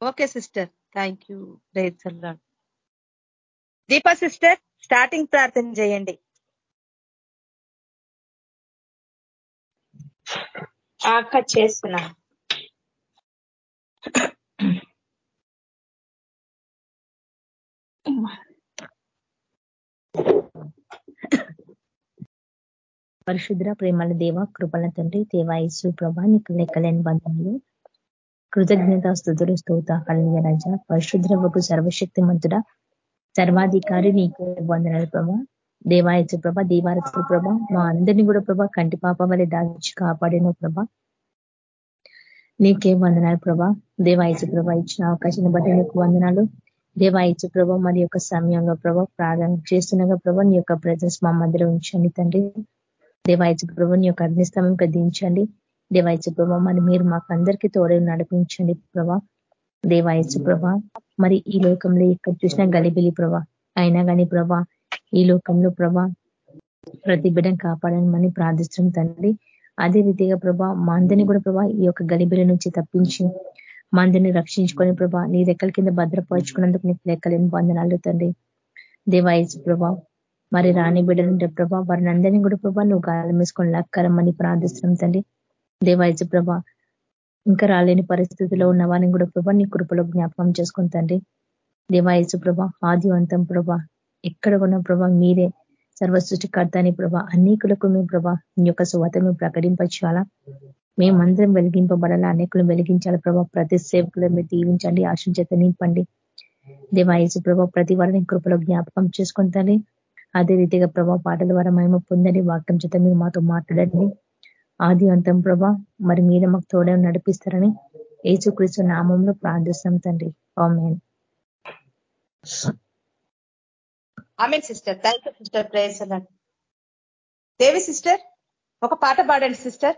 Okay sister thank you Deepa sister starting ప్రార్థన చేయండి అక్క చేస్తున్నా. పరిశుద్ర ప్రేమల దేవ కృపల తండ్రి దేవాయసు ప్రభా నీకు లెక్కలేని బంధములు కృతజ్ఞత స్థుతులు స్తోత కలిగ రజ. పరిశుద్రవకు సర్వశక్తి మంతుడ సర్వాధికారి నీకు వందనాలు ప్రభా. దేవాయచు ప్రభ దీవారచు ప్రభ. మా అందరినీ కూడా ప్రభా కంటి పాప వల్ల దాచి కాపాడిన ప్రభ. నీకే వందనాలు ప్రభా. దేవాయచు ప్రభ ఇచ్చిన అవకాశాన్ని బట్టి నీకు వందనాలు. దేవాయచు ప్రభ మరి యొక్క సమయంలో ప్రభ ప్రార్థన చేస్తుండగా ప్రభ నీ యొక్క ప్రజెన్స్ మా మధ్యలో ఉంచండి తండ్రి. దేవాయచ ప్రభుని నీ యొక్క అగ్నిస్తమం దించండి. దేవాయచ ప్రభ మరి మీరు మాకు అందరికీ తోడే నడిపించండి ప్రభా. దేవాయచ ప్రభ మరి ఈ లోకంలో ఎక్కడ చూసినా గలిబిలి ప్రభా. అయినా కానీ ప్రభా ఈ లోకంలో ప్రభా ప్రతి బిడ్డను కాపాడమని ప్రార్థిస్తాం తండ్రి. అదే రీతిగా ప్రభా మందిని కూడా ప్రభా ఈ యొక్క గలిబిలి నుంచి తప్పించి మందిని రక్షించుకొని ప్రభా నీ రెక్కల కింద భద్రపరుచుకున్నందుకు నీకు లెక్కలేని బంధనాలు తండ్రి. దేవాయచ ప్రభా మరి రాణి బిడ్డలుంటే ప్రభా వారిని అందరినీ కూడా ప్రభా నువ్వు గాలం వేసుకొని లక్కరమ్మని ప్రార్థిస్తున్నాం తండ్రి. దేవాయజ ప్రభా ఇంకా రాలేని పరిస్థితిలో ఉన్న వారిని కూడా ప్రభా నీ కృపలో జ్ఞాపకం చేసుకుని తండ్రి. దేవాయసు ప్రభా ఆదివంతం ప్రభా ఎక్కడ ఉన్న ప్రభా మీరే సర్వసృష్టికర్త అని ప్రభా అనేకులకు మేము ప్రభా మీ యొక్క సువాత మేము ప్రకటించాలా మేమందరం వెలిగింపబడాలా? అనేకులు వెలిగించాలి ప్రభా? ప్రతి సేవకులు మీరు దీవించండి ఆశించేత నింపండి దేవాయసు ప్రభా ప్రతి వారిని కృపలో జ్ఞాపకం చేసుకుంటాని అదే రీతిగా ప్రభా పాటల ద్వారా మేము పొందని వాక్యం చేత మీరు మాతో మాట్లాడండి. ఆది అంతం ప్రభా మరి మీద మాకు తోడే నడిపిస్తారని ఏచుక్రీస్తు నామంలో ప్రార్థిస్తాం తండ్రి. Amen. Sister. Thank you sister prayer Devi sister ఒక పాట పాడండి సిస్టర్.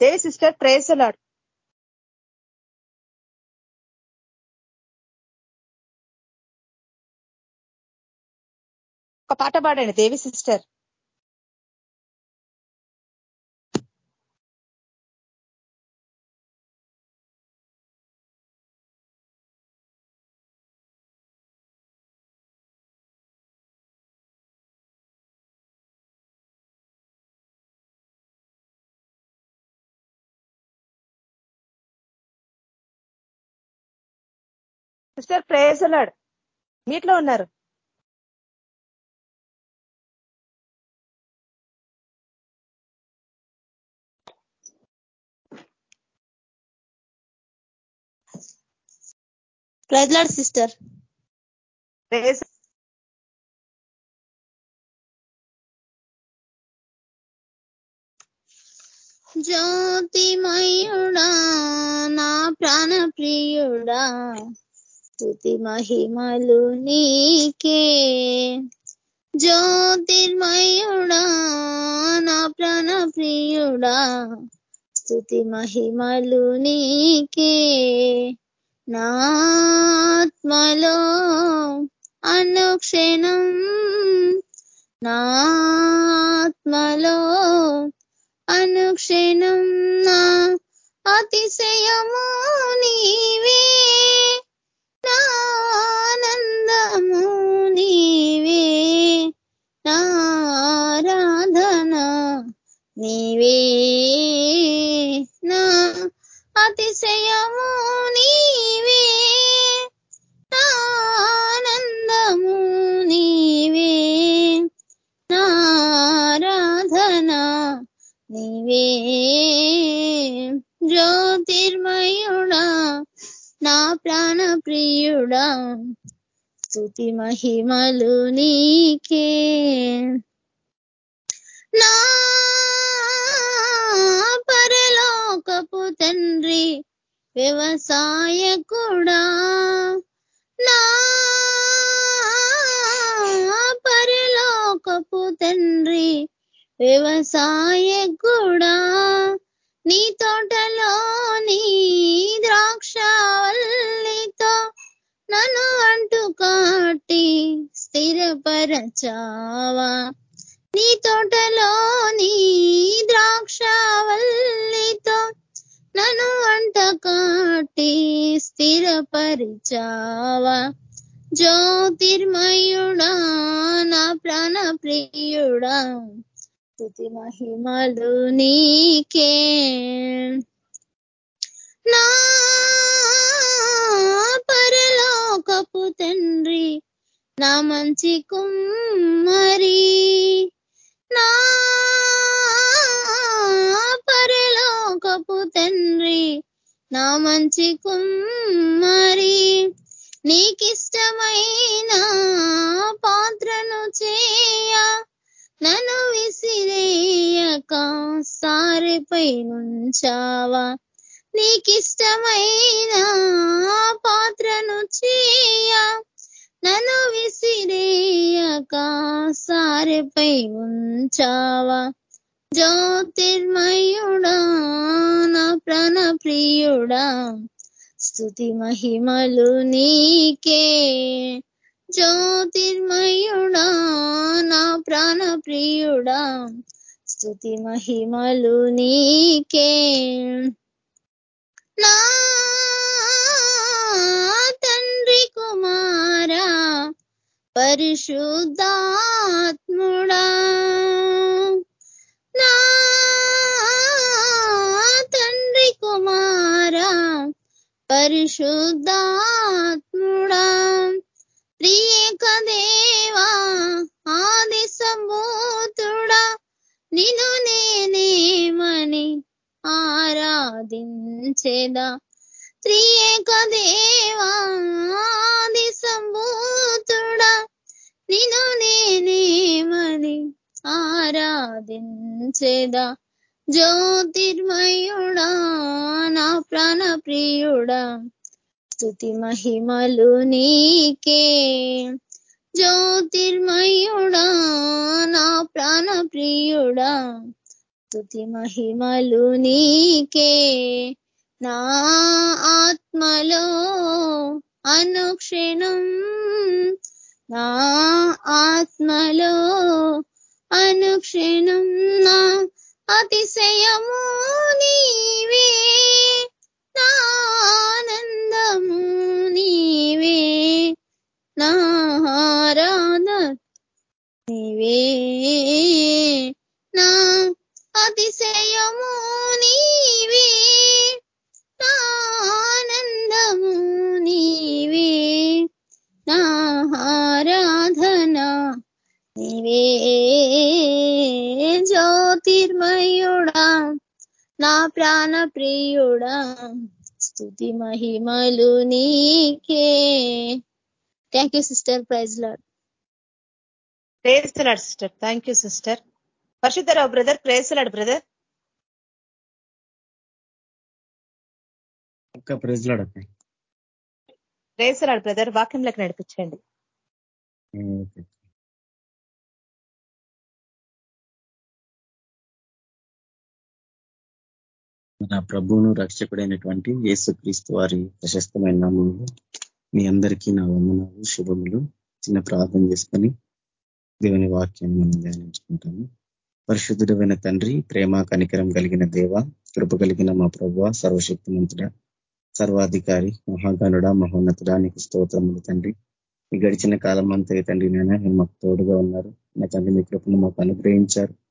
దేవి సిస్టర్ ప్రేసలాడు ఒక పాట పాడండి దేవి సిస్టర్. సిస్టర్ ప్రేయర్స్ అలాడ్ మీట్లో ఉన్నారు. ప్రజలాడ్ సిస్టర్. జ్యోతిమయుడా నా ప్రాణ ప్రియుడా స్థుతి మహిమలు నీకే. జ్యోతిర్మయుడా నా ప్రాణ ప్రియుడా స్థుతి మహిమలు నీకే నాత్మలో అనుక్షణం నాత్మలో అనుక్షణం నా అతిశయము నీవే. నానందము నీవే నారాధన నీవే నా అతిశయము నీవే నానందము నీవే నారాధన నీవే జ్యోతిర్మయుడా నా ప్రాణ ప్రియుడా స్థుతి మహిమలు నీకే. నా పరలోకపు తండ్రి వ్యవసాయ కూడా నా పరలోకపు తండ్రి వ్యవసాయ కూడా నీ తోటలో నీ ద్రాక్షవల్లితో నన్ను కాటి స్థిరపరచావా? నీ తోటలో నీ ద్రాక్షవల్లితో నన్ను అంట కాటి స్థిరపరిచావా? జ్యోతిర్మయుడా నా ప్రాణ ప్రియుడా స్థుతి మహిమలు నీకే. నా పరలోకపు తండ్రి నా మంచి కుమ్మరి. నా పరలోకపు తండ్రి నా మంచి కుమ్మరి. నీకిష్టమైన పాత్రను చేయ నన్ను విసిరేయక సారిపై నుంచావా నీకిష్టమైన పాత్రను చేయ. నన్ను విసిరేయక సారిపై ఉంచావా జ్యోతిర్మయుడా నా ప్రాణ ప్రియుడా స్థుతి మహిమలు నీకే. జ్యోతిర్మయుడా నా ప్రాణ ప్రియుడా స్థుతి మహిమలు నీకే. నా తండ్రి కుమారా పరిశుద్ధాత్ముడా. నా తండ్రి కుమారా పరిశుద్ధాత్ముడా. ప్రియేక దేవా ఆది సంభూతుడా నిను నేనేమని ఆరాధించేదా. త్రియేక దేవా ఆది సంభూతుడా నిను నేనేమని ఆరాధించేదా. జ్యోతిర్మయుడా నా ప్రాణ ప్రియుడా స్థుతి మహిమలు నీకే. జ్యోతిర్మయుడా నా ప్రాణ ప్రియుడా స్థుతి మహిమలు నీకే. నా ఆత్మలో అనుక్షణం నా ఆత్మలో అనుక్షణం నా అతిశయము నీవే. నా నీవే నారాధ నీవే నా అతిశయము నీవే నానందము నీవే నారాధన నీవే జ్యోతిర్మయుడా నా ప్రాణ ప్రియుడా స్థుతి మహిమలు నీకే. Thank you sister praise Lord ప్రేస్తున్నాడు sister thank you sister పరిశుద్ధరావు బ్రదర్ ప్రేస్తున్నాడు బ్రదర్ ప్రెజ్లాడు అక్క ప్రేస్తున్నాడు బ్రదర్ వాక్యంలోకి నడిపించండి మన ప్రభువును రక్షకుడైనటువంటి యేసుక్రీస్తు వారి ప్రశస్తమైన నామంలో మీ అందరికీ నా వందనాలు శుభములు. చిన్న ప్రార్థన చేసుకొని దేవుని వాక్యాన్ని మనం ధ్యానించుకుంటాము. పరిశుద్ధుడమైన తండ్రి ప్రేమ కనికరం కలిగిన దేవ కృప కలిగిన మా ప్రభు సర్వశక్తిమంతుడ సర్వాధికారి మహాగణుడ మహోన్నతుడా నీకు స్తోత్రములు తండ్రి. ఈ గడిచిన కాలం అంతా తండ్రి నేను మాకు తోడుగా ఉన్నారు. నా తండ్రి మీ కృపను మాకు అనుగ్రహించారు.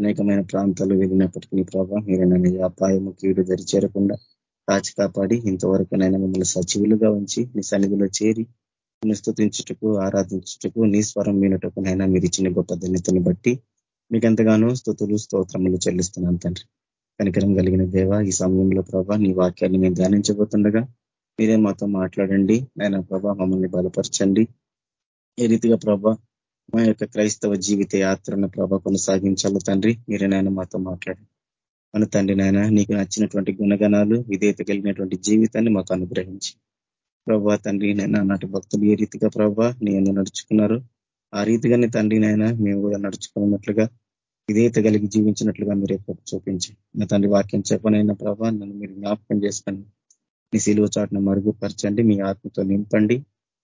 అనేకమైన ప్రాంతాలు వెళ్ళినప్పటికీ ప్రభావ మీరు నన్ను అపాయము కీడు దరి చేరకుండా కాచి కాపాడి ఇంతవరకు నైనా మిమ్మల్ని సచివులుగా ఉంచి మీ సన్నిధిలో చేరి నిస్తుతించుటకు స్థుతించుటకు ఆరాధించుటకు నీ స్వరం వినటకు నైనా మీరు ఇచ్చిన గొప్ప ధన్యతను బట్టి మీకు ఎంతగానో స్థుతులు స్తోత్రములు చెల్లిస్తున్నాను తండ్రి. కనికరం కలిగిన దేవ ఈ సమయంలో ప్రభా నీ వాక్యాన్ని మేము ధ్యానించబోతుండగా మీరే మాతో మాట్లాడండి. నాయన ప్రభా మమ్మల్ని బలపరచండి. ఏ రీతిగా ప్రభా మా యొక్క క్రైస్తవ జీవిత యాత్రను ప్రభ కొనసాగించాలి తండ్రి. మీరే నాయన మాతో మాట్లాడి మన తండ్రి నాయన నీకు నచ్చినటువంటి గుణగణాలు విధేయత కలిగినటువంటి జీవితాన్ని మాకు అనుగ్రహించి. ప్రభా తండ్రి నైనా నాటి భక్తులు ఏ రీతిగా ప్రభా నేను నడుచుకున్నారు ఆ రీతిగానే తండ్రి నాయన మేము కూడా నడుచుకున్నట్లుగా విధేయత కలిగి జీవించినట్లుగా మీరు చూపించి నా తండ్రి వాక్యం చెప్పనైనా ప్రభా నన్ను మీరు జ్ఞాపకం చేసుకొని మీ సిలువ చాటును మరుగుపరచండి మీ ఆత్మతో నింపండి.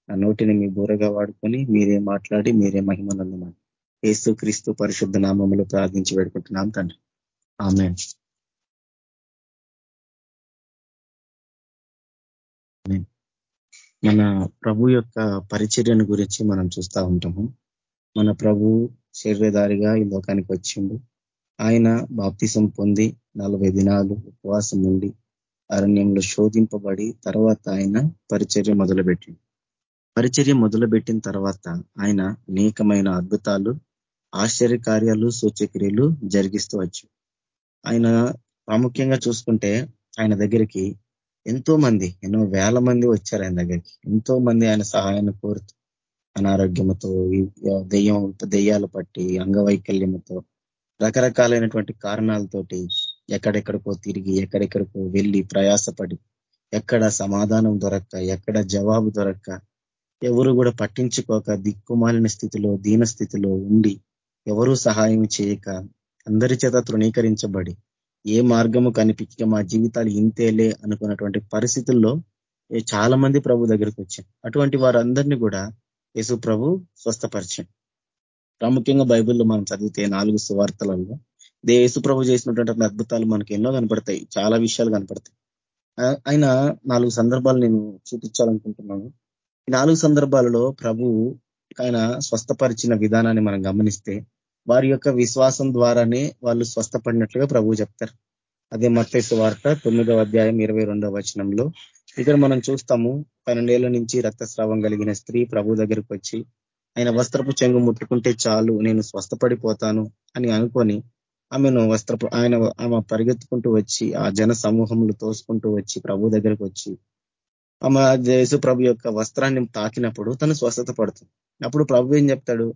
నా నోటిని మీ బూరగా వాడుకొని మీరే మాట్లాడి మీరే మహిమనందమని. ఏసు క్రీస్తు పరిశుద్ధ నామములు ప్రార్థించి పెడుకుంటున్నాం తండ్రి. ఆమె మన ప్రభు యొక్క పరిచర్యను గురించి మనం చూస్తూ ఉంటాము. మన ప్రభు శరీరధారిగా ఈ లోకానికి వచ్చిండు. ఆయన బాప్తిసం పొంది నలభై దినాలు ఉపవాసం ఉండి అరణ్యంలో శోధింపబడి తర్వాత ఆయన పరిచర్య మొదలుపెట్టింది పరిచర్య మొదలుపెట్టిన తర్వాత ఆయన అనేకమైన అద్భుతాలు ఆశ్చర్య కార్యాలు సూచక్రియలు జరిగిస్తూ వచ్చు ఆయన ప్రాముఖ్యంగా చూసుకుంటే ఆయన దగ్గరికి ఎంతో మంది ఎన్నో వేల మంది వచ్చారు ఆయన దగ్గరికి. ఎంతో మంది ఆయన సహాయాన్ని కోరుతూ అనారోగ్యంతో దెయ్యం దెయ్యాలు పట్టి అంగవైకల్యంతో రకరకాలైనటువంటి కారణాలతోటి ఎక్కడెక్కడికో తిరిగి ఎక్కడెక్కడికో వెళ్ళి ప్రయాసపడి ఎక్కడ సమాధానం దొరక్క ఎక్కడ జవాబు దొరక్క ఎవరు కూడా పట్టించుకోక దిక్కుమాలిన స్థితిలో దీన స్థితిలో ఉండి ఎవరూ సహాయం చేయక అందరి చేత తృణీకరించబడి ఏ మార్గము కనిపించక మా జీవితాలు ఇంతేలే అనుకున్నటువంటి పరిస్థితుల్లో చాలా మంది ప్రభు దగ్గరికి వచ్చారు అటువంటి వారందరినీ కూడా యేసు ప్రభు స్వస్థపరిచాం ప్రాముఖ్యంగా బైబిల్లో మనం చదివితే నాలుగు సువార్తలలో యేసు ప్రభు చేసినటువంటి అద్భుతాలు మనకి ఎన్నో కనపడతాయి చాలా విషయాలు కనపడతాయి. ఆయన నాలుగు సందర్భాలు నేను చూపించాలనుకుంటున్నాను. ఈ నాలుగు సందర్భాలలో ప్రభు ఆయన స్వస్థపరిచిన విధానాన్ని మనం గమనిస్తే వారి యొక్క విశ్వాసం ద్వారానే వాళ్ళు స్వస్థపడినట్లుగా ప్రభు చెప్తారు. అదే మత్తైసు వార్త తొమ్మిదవ అధ్యాయం ఇరవై వచనంలో. ఇక్కడ మనం చూస్తాము పన్నెండేళ్ళ నుంచి రక్తస్రావం కలిగిన స్త్రీ ప్రభు దగ్గరికి వచ్చి ఆయన వస్త్రపు చెంగు ముట్టుకుంటే చాలు నేను స్వస్థపడిపోతాను అని అనుకొని ఆమెను వస్త్రపు ఆయన ఆమె పరిగెత్తుకుంటూ వచ్చి ఆ జన సమూహములు తోసుకుంటూ వచ్చి ప్రభు దగ్గరకు వచ్చి ఆమె యేసు ప్రభు యొక్క వస్త్రాన్ని తాకినప్పుడు తను స్వస్థత పడుతుంది. అప్పుడు ప్రభు ఏం చెప్తాడు?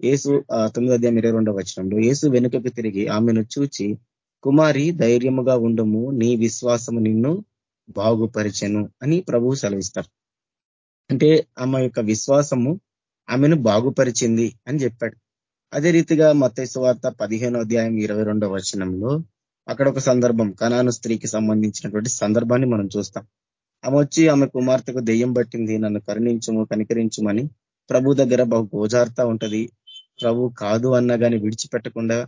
ఏసు తొమ్మిది అధ్యాయం ఇరవై రెండవ వచనంలో ఏసు వెనుకకు తిరిగి ఆమెను చూచి కుమారి ధైర్యముగా ఉండము నీ విశ్వాసము నిన్ను బాగుపరిచెను అని ప్రభువు సెలవిస్తారు. అంటే ఆమె యొక్క విశ్వాసము ఆమెను బాగుపరిచింది అని చెప్పాడు. అదే రీతిగా మతైసు వార్త పదిహేనో అధ్యాయం ఇరవై రెండవ వచనంలో అక్కడ ఒక సందర్భం కణాను స్త్రీకి సంబంధించినటువంటి సందర్భాన్ని మనం చూస్తాం. ఆమె వచ్చి ఆమె కుమార్తెకు దెయ్యం పట్టింది. నన్ను కరుణించము కనికరించమని ప్రభు దగ్గర బహు గోజార్తా ఉంటది. ప్రభు కాదు అన్నా కానీ విడిచిపెట్టకుండా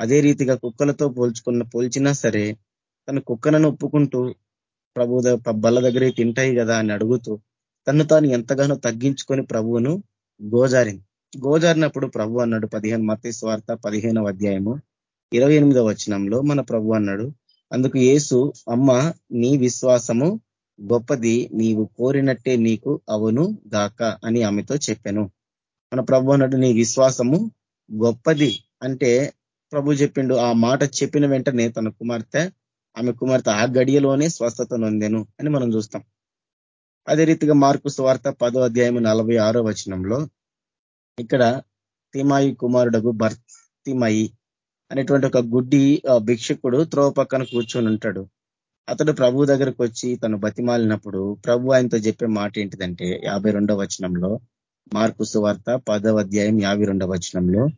అదే రీతిగా కుక్కలతో పోల్చుకున్న పోల్చినా సరే తన కుక్కలను ఒప్పుకుంటూ ప్రభు బల్ల దగ్గరే తింటాయి కదా అని అడుగుతూ తను తాను ఎంతగానో తగ్గించుకొని ప్రభువును గోజారింది. గోజారినప్పుడు ప్రభు అన్నాడు పదిహేను మత స్వార్థ పదిహేనవ అధ్యాయము ఇరవై ఎనిమిదవ వచనంలో మన ప్రభు అన్నాడు అందుకు ఏసు అమ్మ నీ విశ్వాసము గొప్పది నీవు కోరినట్టే నీకు అవును గాక అని ఆమెతో చెప్పాను. మన ప్రభు అన్నట్టు నీ విశ్వాసము గొప్పది అంటే ప్రభు చెప్పిండు ఆ మాట చెప్పిన వెంటనే తన కుమార్తె ఆమె కుమార్తె ఆ గడియలోనే స్వస్థత నొందెను అని మనం చూస్తాం. అదే రీతిగా మార్కు స్వార్థ పదో అధ్యాయం నలభై ఆరో వచనంలో ఇక్కడ తిమాయి కుమారుడకు భర్తిమయి అనేటువంటి ఒక గుడ్డి భిక్షకుడు త్రోవ పక్కన కూర్చొని ఉంటాడు అతడు ప్రభు దగ్గరకు వచ్చి తను బతిమాలినప్పుడు ప్రభు ఆయనతో చెప్పే మాట ఏంటిదంటే యాభై వచనంలో మార్కు సువార్త పదవ అధ్యాయం యాభై వచనంలో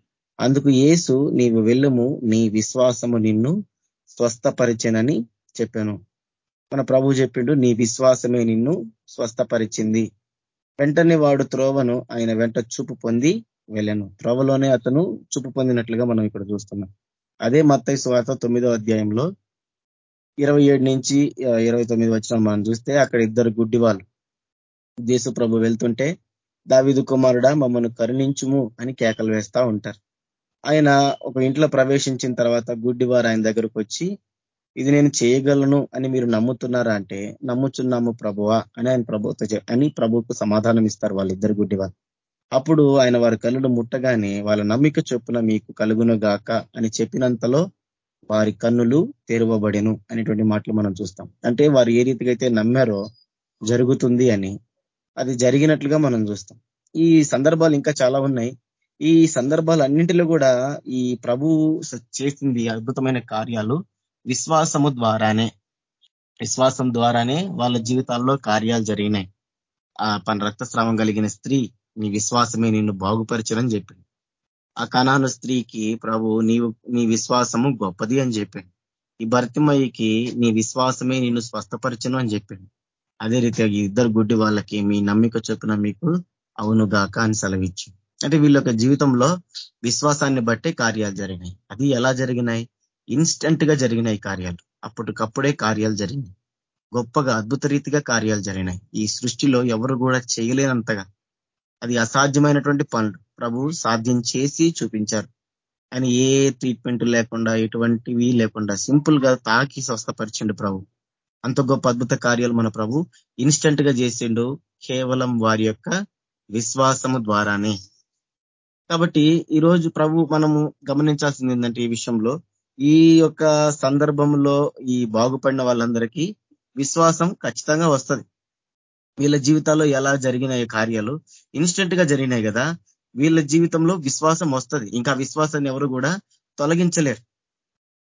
అందుకు ఏసు నీవు వెళ్ళుము నీ విశ్వాసము నిన్ను స్వస్థపరిచనని చెప్పాను. మన ప్రభు చెప్పిండు నీ విశ్వాసమే నిన్ను స్వస్థపరిచింది. వెంటనే వాడు త్రోవను ఆయన వెంట చూపు పొంది వెళ్ళాను. త్రోవలోనే అతను చూపు పొందినట్లుగా మనం ఇక్కడ చూస్తున్నాం. అదే మత్తై స్వాత తొమ్మిదో అధ్యాయంలో ఇరవై ఏడు నుంచి ఇరవై తొమ్మిది వచ్చిన మనం చూస్తే అక్కడ ఇద్దరు గుడ్డి వాళ్ళు దేశ ప్రభు వెళ్తుంటే దావిదు కుమారుడ మమ్మల్ని కరుణించుము అని కేకలు వేస్తా ఉంటారు. ఆయన ఒక ఇంట్లో ప్రవేశించిన తర్వాత గుడ్డివారు ఆయన దగ్గరకు వచ్చి ఇది నేను చేయగలను అని మీరు నమ్ముతున్నారా అంటే నమ్ముచున్నాము ప్రభువా అని ఆయన ప్రభుత్వ అని ప్రభుకు సమాధానం ఇస్తారు వాళ్ళిద్దరు గుడ్డివారు అప్పుడు ఆయన వారి కళ్ళు ముట్టగానే వాళ్ళ నమ్మిక చొప్పున మీకు కలుగును గాక అని చెప్పినంతలో వారి కన్నులు తెరవబడెను అనేటువంటి మాటలు మనం చూస్తాం. అంటే వారు ఏ రీతిగా అయితే నమ్మారో జరుగుతుంది అని అది జరిగినట్లుగా మనం చూస్తాం. ఈ సందర్భాలు ఇంకా చాలా ఉన్నాయి. ఈ సందర్భాలు అన్నింటిలో కూడా ఈ ప్రభు చేసింది అద్భుతమైన కార్యాలు విశ్వాసము ద్వారానే. విశ్వాసం ద్వారానే వాళ్ళ జీవితాల్లో కార్యాలు జరిగినాయి. ఆ పని రక్తస్రావం కలిగిన స్త్రీ నీ విశ్వాసమే నిన్ను బాగుపరచరని చెప్పింది ఆ కణాను స్త్రీకి ప్రభు నీవు నీ విశ్వాసము గొప్పది అని చెప్పాడు. ఈ భర్తిమయ్యకి నీ విశ్వాసమే నిన్ను స్వస్థపరచను అని చెప్పిండు. అదే రీతిగా ఇద్దరు గుడ్డి వాళ్ళకి మీ నమ్మిక చొప్పున మీకు అవునుగాక అని సెలవిచ్చు. అంటే వీళ్ళ జీవితంలో విశ్వాసాన్ని బట్టే కార్యాలు జరిగినాయి. అది ఎలా జరిగినాయి? ఇన్స్టెంట్గా జరిగినాయి కార్యాలు. అప్పటికప్పుడే కార్యాలు జరిగినాయి. గొప్పగా అద్భుత రీతిగా కార్యాలు జరిగినాయి. ఈ సృష్టిలో ఎవరు కూడా చేయలేనంతగా. అది అసాధ్యమైనటువంటి పనులు. ప్రభు సాధ్యం చేసి చూపించారు. ఆయన ఏ ట్రీట్మెంట్ లేకుండా ఎటువంటివి లేకుండా సింపుల్గా తాకి స్వస్థపరిచిండు ప్రభు. అంత గొప్ప అద్భుత కార్యాలు మన ప్రభు ఇన్స్టెంట్గా చేసిండు కేవలం వారి యొక్క విశ్వాసము ద్వారానే. కాబట్టి ఈరోజు ప్రభు మనము గమనించాల్సింది ఏంటంటే ఈ విషయంలో ఈ యొక్క సందర్భంలో ఈ బాగుపడిన వాళ్ళందరికీ విశ్వాసం ఖచ్చితంగా వస్తుంది. వీళ్ళ జీవితాల్లో ఎలా జరిగినాయి కార్యాలు? ఇన్స్టెంట్గా జరిగినాయి కదా. వీళ్ళ జీవితంలో విశ్వాసం వస్తుంది. ఇంకా విశ్వాసాన్ని ఎవరు కూడా తొలగించలేరు.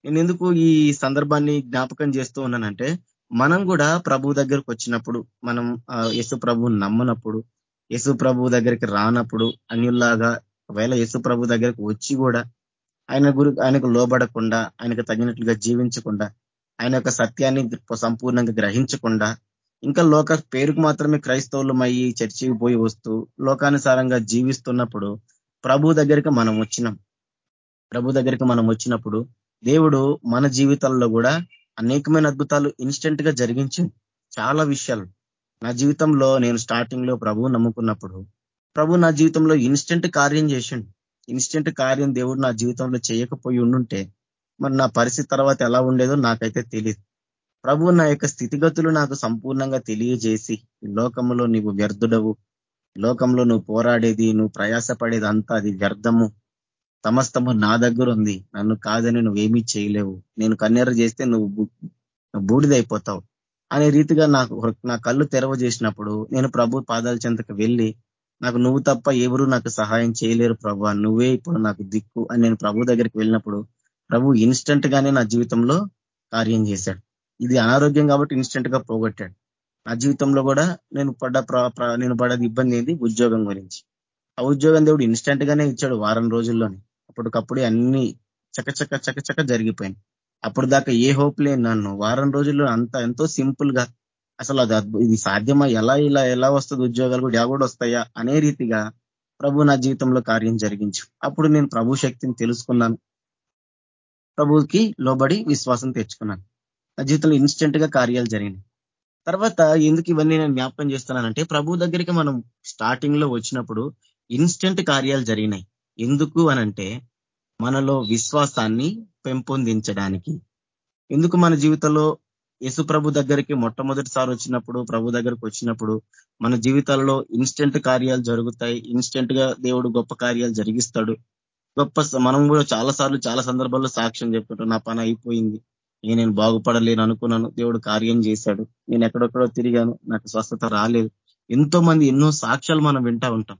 నేను ఎందుకు ఈ సందర్భాన్ని జ్ఞాపకం చేస్తూ ఉన్నానంటే మనం కూడా ప్రభు దగ్గరకు వచ్చినప్పుడు మనం యశు ప్రభు నమ్మనప్పుడు యశు ప్రభు దగ్గరికి రానప్పుడు అన్యుల్లాగా ఒకవేళ యేసు ప్రభు దగ్గరకు వచ్చి కూడా ఆయన గురి ఆయనకు లోబడకుండా ఆయనకు తగినట్లుగా జీవించకుండా ఆయన యొక్క సత్యాన్ని సంపూర్ణంగా గ్రహించకుండా ఇంకా లోక పేరుకు మాత్రమే క్రైస్తవులమయ్యి చర్చికి పోయి వస్తూ లోకానుసారంగా జీవిస్తున్నప్పుడు ప్రభు దగ్గరికి మనం వచ్చినాం. ప్రభు దగ్గరికి మనం వచ్చినప్పుడు దేవుడు మన జీవితాల్లో కూడా అనేకమైన అద్భుతాలు ఇన్స్టెంట్గా జరిగించి. చాలా విషయాలు. నా జీవితంలో నేను స్టార్టింగ్లో ప్రభు నమ్ముకున్నప్పుడు ప్రభు నా జీవితంలో ఇన్స్టెంట్ కార్యం చేసిండు. ఇన్స్టెంట్ కార్యం దేవుడు నా జీవితంలో చేయకపోయి ఉండుంటే మరి నా పరిస్థితి తర్వాత ఎలా ఉండేదో నాకైతే తెలియదు ప్రభు నా యొక్క స్థితిగతులు నాకు సంపూర్ణంగా తెలియజేసి లోకంలో నీవు వ్యర్థుడవు. లోకంలో నువ్వు పోరాడేది నువ్వు ప్రయాసపడేది అంతా అది వ్యర్థము. సమస్తము నా దగ్గర ఉంది నన్ను కాదని నువ్వేమీ చేయలేవు. నేను కన్నెర చేస్తే నువ్వు బూడిదైపోతావు అనే రీతిగా నాకు నా కళ్ళు తెరవ చేసినప్పుడు నేను ప్రభు పాదాల చెంతకు వెళ్ళి నాకు నువ్వు తప్ప ఎవరు నాకు సహాయం చేయలేరు ప్రభు నువ్వే ఇప్పుడు నాకు దిక్కు అని నేను ప్రభు దగ్గరికి వెళ్ళినప్పుడు ప్రభు ఇన్స్టెంట్ గానే నా జీవితంలో కార్యం చేశాడు. ఇది అనారోగ్యం కాబట్టి ఇన్స్టెంట్గా పోగొట్టాడు. నా జీవితంలో కూడా నేను పడ్డ నేను పడ్డది ఇబ్బంది ఏంది? ఉద్యోగం గురించి. ఆ ఉద్యోగం దేవుడు ఇన్స్టెంట్ గానే ఇచ్చాడు వారం రోజుల్లోనే. అప్పటికప్పుడే అన్ని చకచక చకచక జరిగిపోయింది అప్పుడు దాకా ఏ హోప్ లేని నన్ను. వారం రోజుల్లో అంత ఎంతో సింపుల్గా అసలు అది ఇది సాధ్యమా? ఎలా ఇలా ఎలా వస్తుంది? ఉద్యోగాలు కూడా కూడా వస్తాయా? అనే రీతిగా ప్రభు నా జీవితంలో కార్యం జరిగించు. అప్పుడు నేను ప్రభు శక్తిని తెలుసుకున్నాను. ప్రభుకి లోబడి విశ్వాసం తెచ్చుకున్నాను. నా జీవితంలో ఇన్స్టెంట్గా కార్యాలు జరిగినాయి. తర్వాత ఎందుకు ఇవన్నీ నేను జ్ఞాపకం చేస్తున్నానంటే ప్రభు దగ్గరికి మనం స్టార్టింగ్లో వచ్చినప్పుడు ఇన్స్టెంట్ కార్యాలు జరిగినాయి. ఎందుకు అనంటే మనలో విశ్వాసాన్ని పెంపొందించడానికి. ఎందుకు మన జీవితంలో యేసు ప్రభు దగ్గరికి మొట్టమొదటిసారి వచ్చినప్పుడు ప్రభు దగ్గరకు వచ్చినప్పుడు మన జీవితాల్లో ఇన్స్టెంట్ కార్యాలు జరుగుతాయి. ఇన్స్టెంట్గా దేవుడు గొప్ప కార్యాలు జరిగిస్తాడు. గొప్ప మనం కూడా చాలా సార్లు చాలా సందర్భాల్లో సాక్ష్యం చెప్పుకుంటాం నా పని అయిపోయింది. ఇక నేను బాగుపడలేను అనుకున్నాను. దేవుడు కార్యం చేశాడు. నేను ఎక్కడెక్కడో తిరిగాను. నాకు స్వస్థత రాలేదు. ఎంతో మంది ఎన్నో సాక్ష్యాలు మనం వింటా ఉంటాం.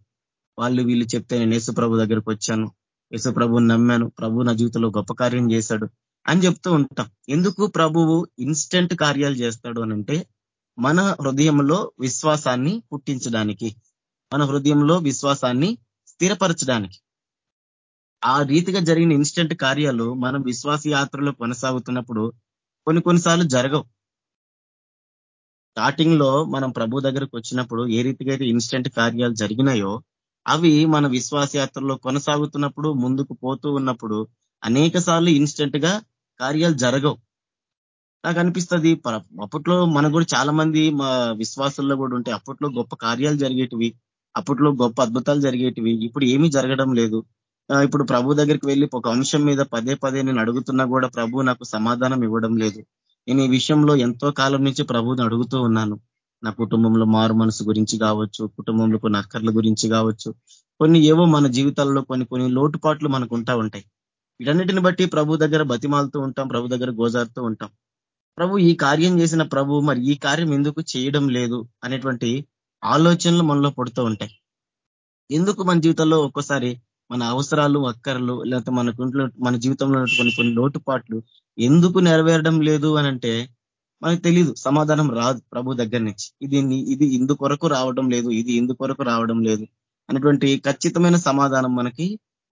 వాళ్ళు వీళ్ళు చెప్తే నేను యేసు ప్రభు దగ్గరికి వచ్చాను. యేసు ప్రభుని నమ్మాను. ప్రభు నా జీవితంలో గొప్ప కార్యం చేశాడు అని చెప్తూ ఉంటాం. ఎందుకు ప్రభువు ఇన్స్టెంట్ కార్యాలు చేస్తాడు అనంటే మన హృదయంలో విశ్వాసాన్ని పుట్టించడానికి మన హృదయంలో విశ్వాసాన్ని స్థిరపరచడానికి. ఆ రీతిగా జరిగిన ఇన్స్టెంట్ కార్యాలు మనం విశ్వాస యాత్రలో కొనసాగుతున్నప్పుడు కొన్ని కొన్నిసార్లు జరగవు. స్టార్టింగ్లో మనం ప్రభు దగ్గరకు వచ్చినప్పుడు ఏ రీతిగా అయితే ఇన్స్టెంట్ కార్యాలు జరిగినాయో అవి మన విశ్వాస యాత్రలో కొనసాగుతున్నప్పుడు ముందుకు పోతూ ఉన్నప్పుడు అనేక సార్లు ఇన్స్టెంట్గా కార్యాలు జరగవు. నాకు అనిపిస్తుంది అప్పట్లో మనకు కూడా చాలా మంది మా విశ్వాసంలో కూడా ఉంటే అప్పట్లో గొప్ప కార్యాలు జరిగేటివి అప్పట్లో గొప్ప అద్భుతాలు జరిగేటివి ఇప్పుడు ఏమీ జరగడం లేదు. ఇప్పుడు ప్రభు దగ్గరికి వెళ్ళి ఒక అంశం మీద పదే పదే నేను అడుగుతున్నా కూడా ప్రభు నాకు సమాధానం ఇవ్వడం లేదు. నేను ఈ విషయంలో ఎంతో కాలం నుంచి ప్రభుని అడుగుతూ ఉన్నాను. నా కుటుంబంలో మారు మనసు గురించి కావచ్చు కుటుంబంలో కొన్ని అక్కర్ల గురించి కావచ్చు కొన్ని ఏవో మన జీవితాల్లో కొన్ని కొన్ని లోటుపాట్లు మనకు ఉంటా ఉంటాయి. వీటన్నిటిని బట్టి ప్రభు దగ్గర బతిమాలుతూ ఉంటాం ప్రభు దగ్గర గోజారుతూ ఉంటాం. ప్రభు ఈ కార్యం చేసిన ప్రభు మరి ఈ కార్యం ఎందుకు చేయడం లేదు అనేటువంటి ఆలోచనలు మనలో పడుతూ ఉంటాయి. ఎందుకు మన జీవితంలో ఒక్కోసారి మన అవసరాలు అక్కర్లు లేకపోతే మనకు ఇంట్లో మన జీవితంలో కొన్ని కొన్ని లోటుపాట్లు ఎందుకు నెరవేరడం లేదు అనంటే మనకు తెలియదు సమాధానం రాదు ప్రభు దగ్గర నుంచి. ఇది ఇది ఇందు కొరకు రావడం లేదు ఇది ఇందుకొరకు రావడం లేదు అనేటువంటి ఖచ్చితమైన సమాధానం మనకి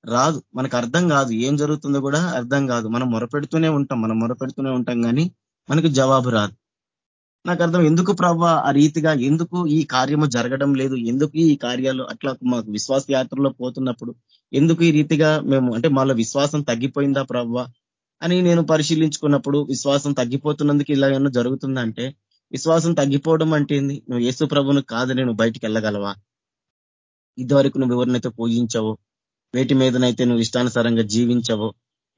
రాదు. మనకు అర్థం కాదు ఏం జరుగుతుందో కూడా అర్థం కాదు. మనం మొరపెడుతూనే ఉంటాం మనం మొరపెడుతూనే ఉంటాం కానీ మనకు జవాబు రాదు. నాకు అర్థం ఎందుకు ప్రభ ఆ రీతిగా ఎందుకు ఈ కార్యము జరగడం లేదు ఎందుకు ఈ కార్యాలు అట్లా మాకు విశ్వాస యాత్రలో పోతున్నప్పుడు ఎందుకు ఈ రీతిగా మేము అంటే మాలో విశ్వాసం తగ్గిపోయిందా ప్రవ్వ? అని నేను పరిశీలించుకున్నప్పుడు విశ్వాసం తగ్గిపోతున్నందుకు ఇలా ఏమన్నా జరుగుతుందంటే విశ్వాసం తగ్గిపోవడం అంటే ఏంది? నువ్వు యేసు ప్రభును కాదు నేను బయటికి వెళ్ళగలవా? ఇదివరకు నువ్వు ఎవరినైతే పూజించవో వేటి మీదనైతే నువ్వు ఇష్టానుసారంగా జీవించవో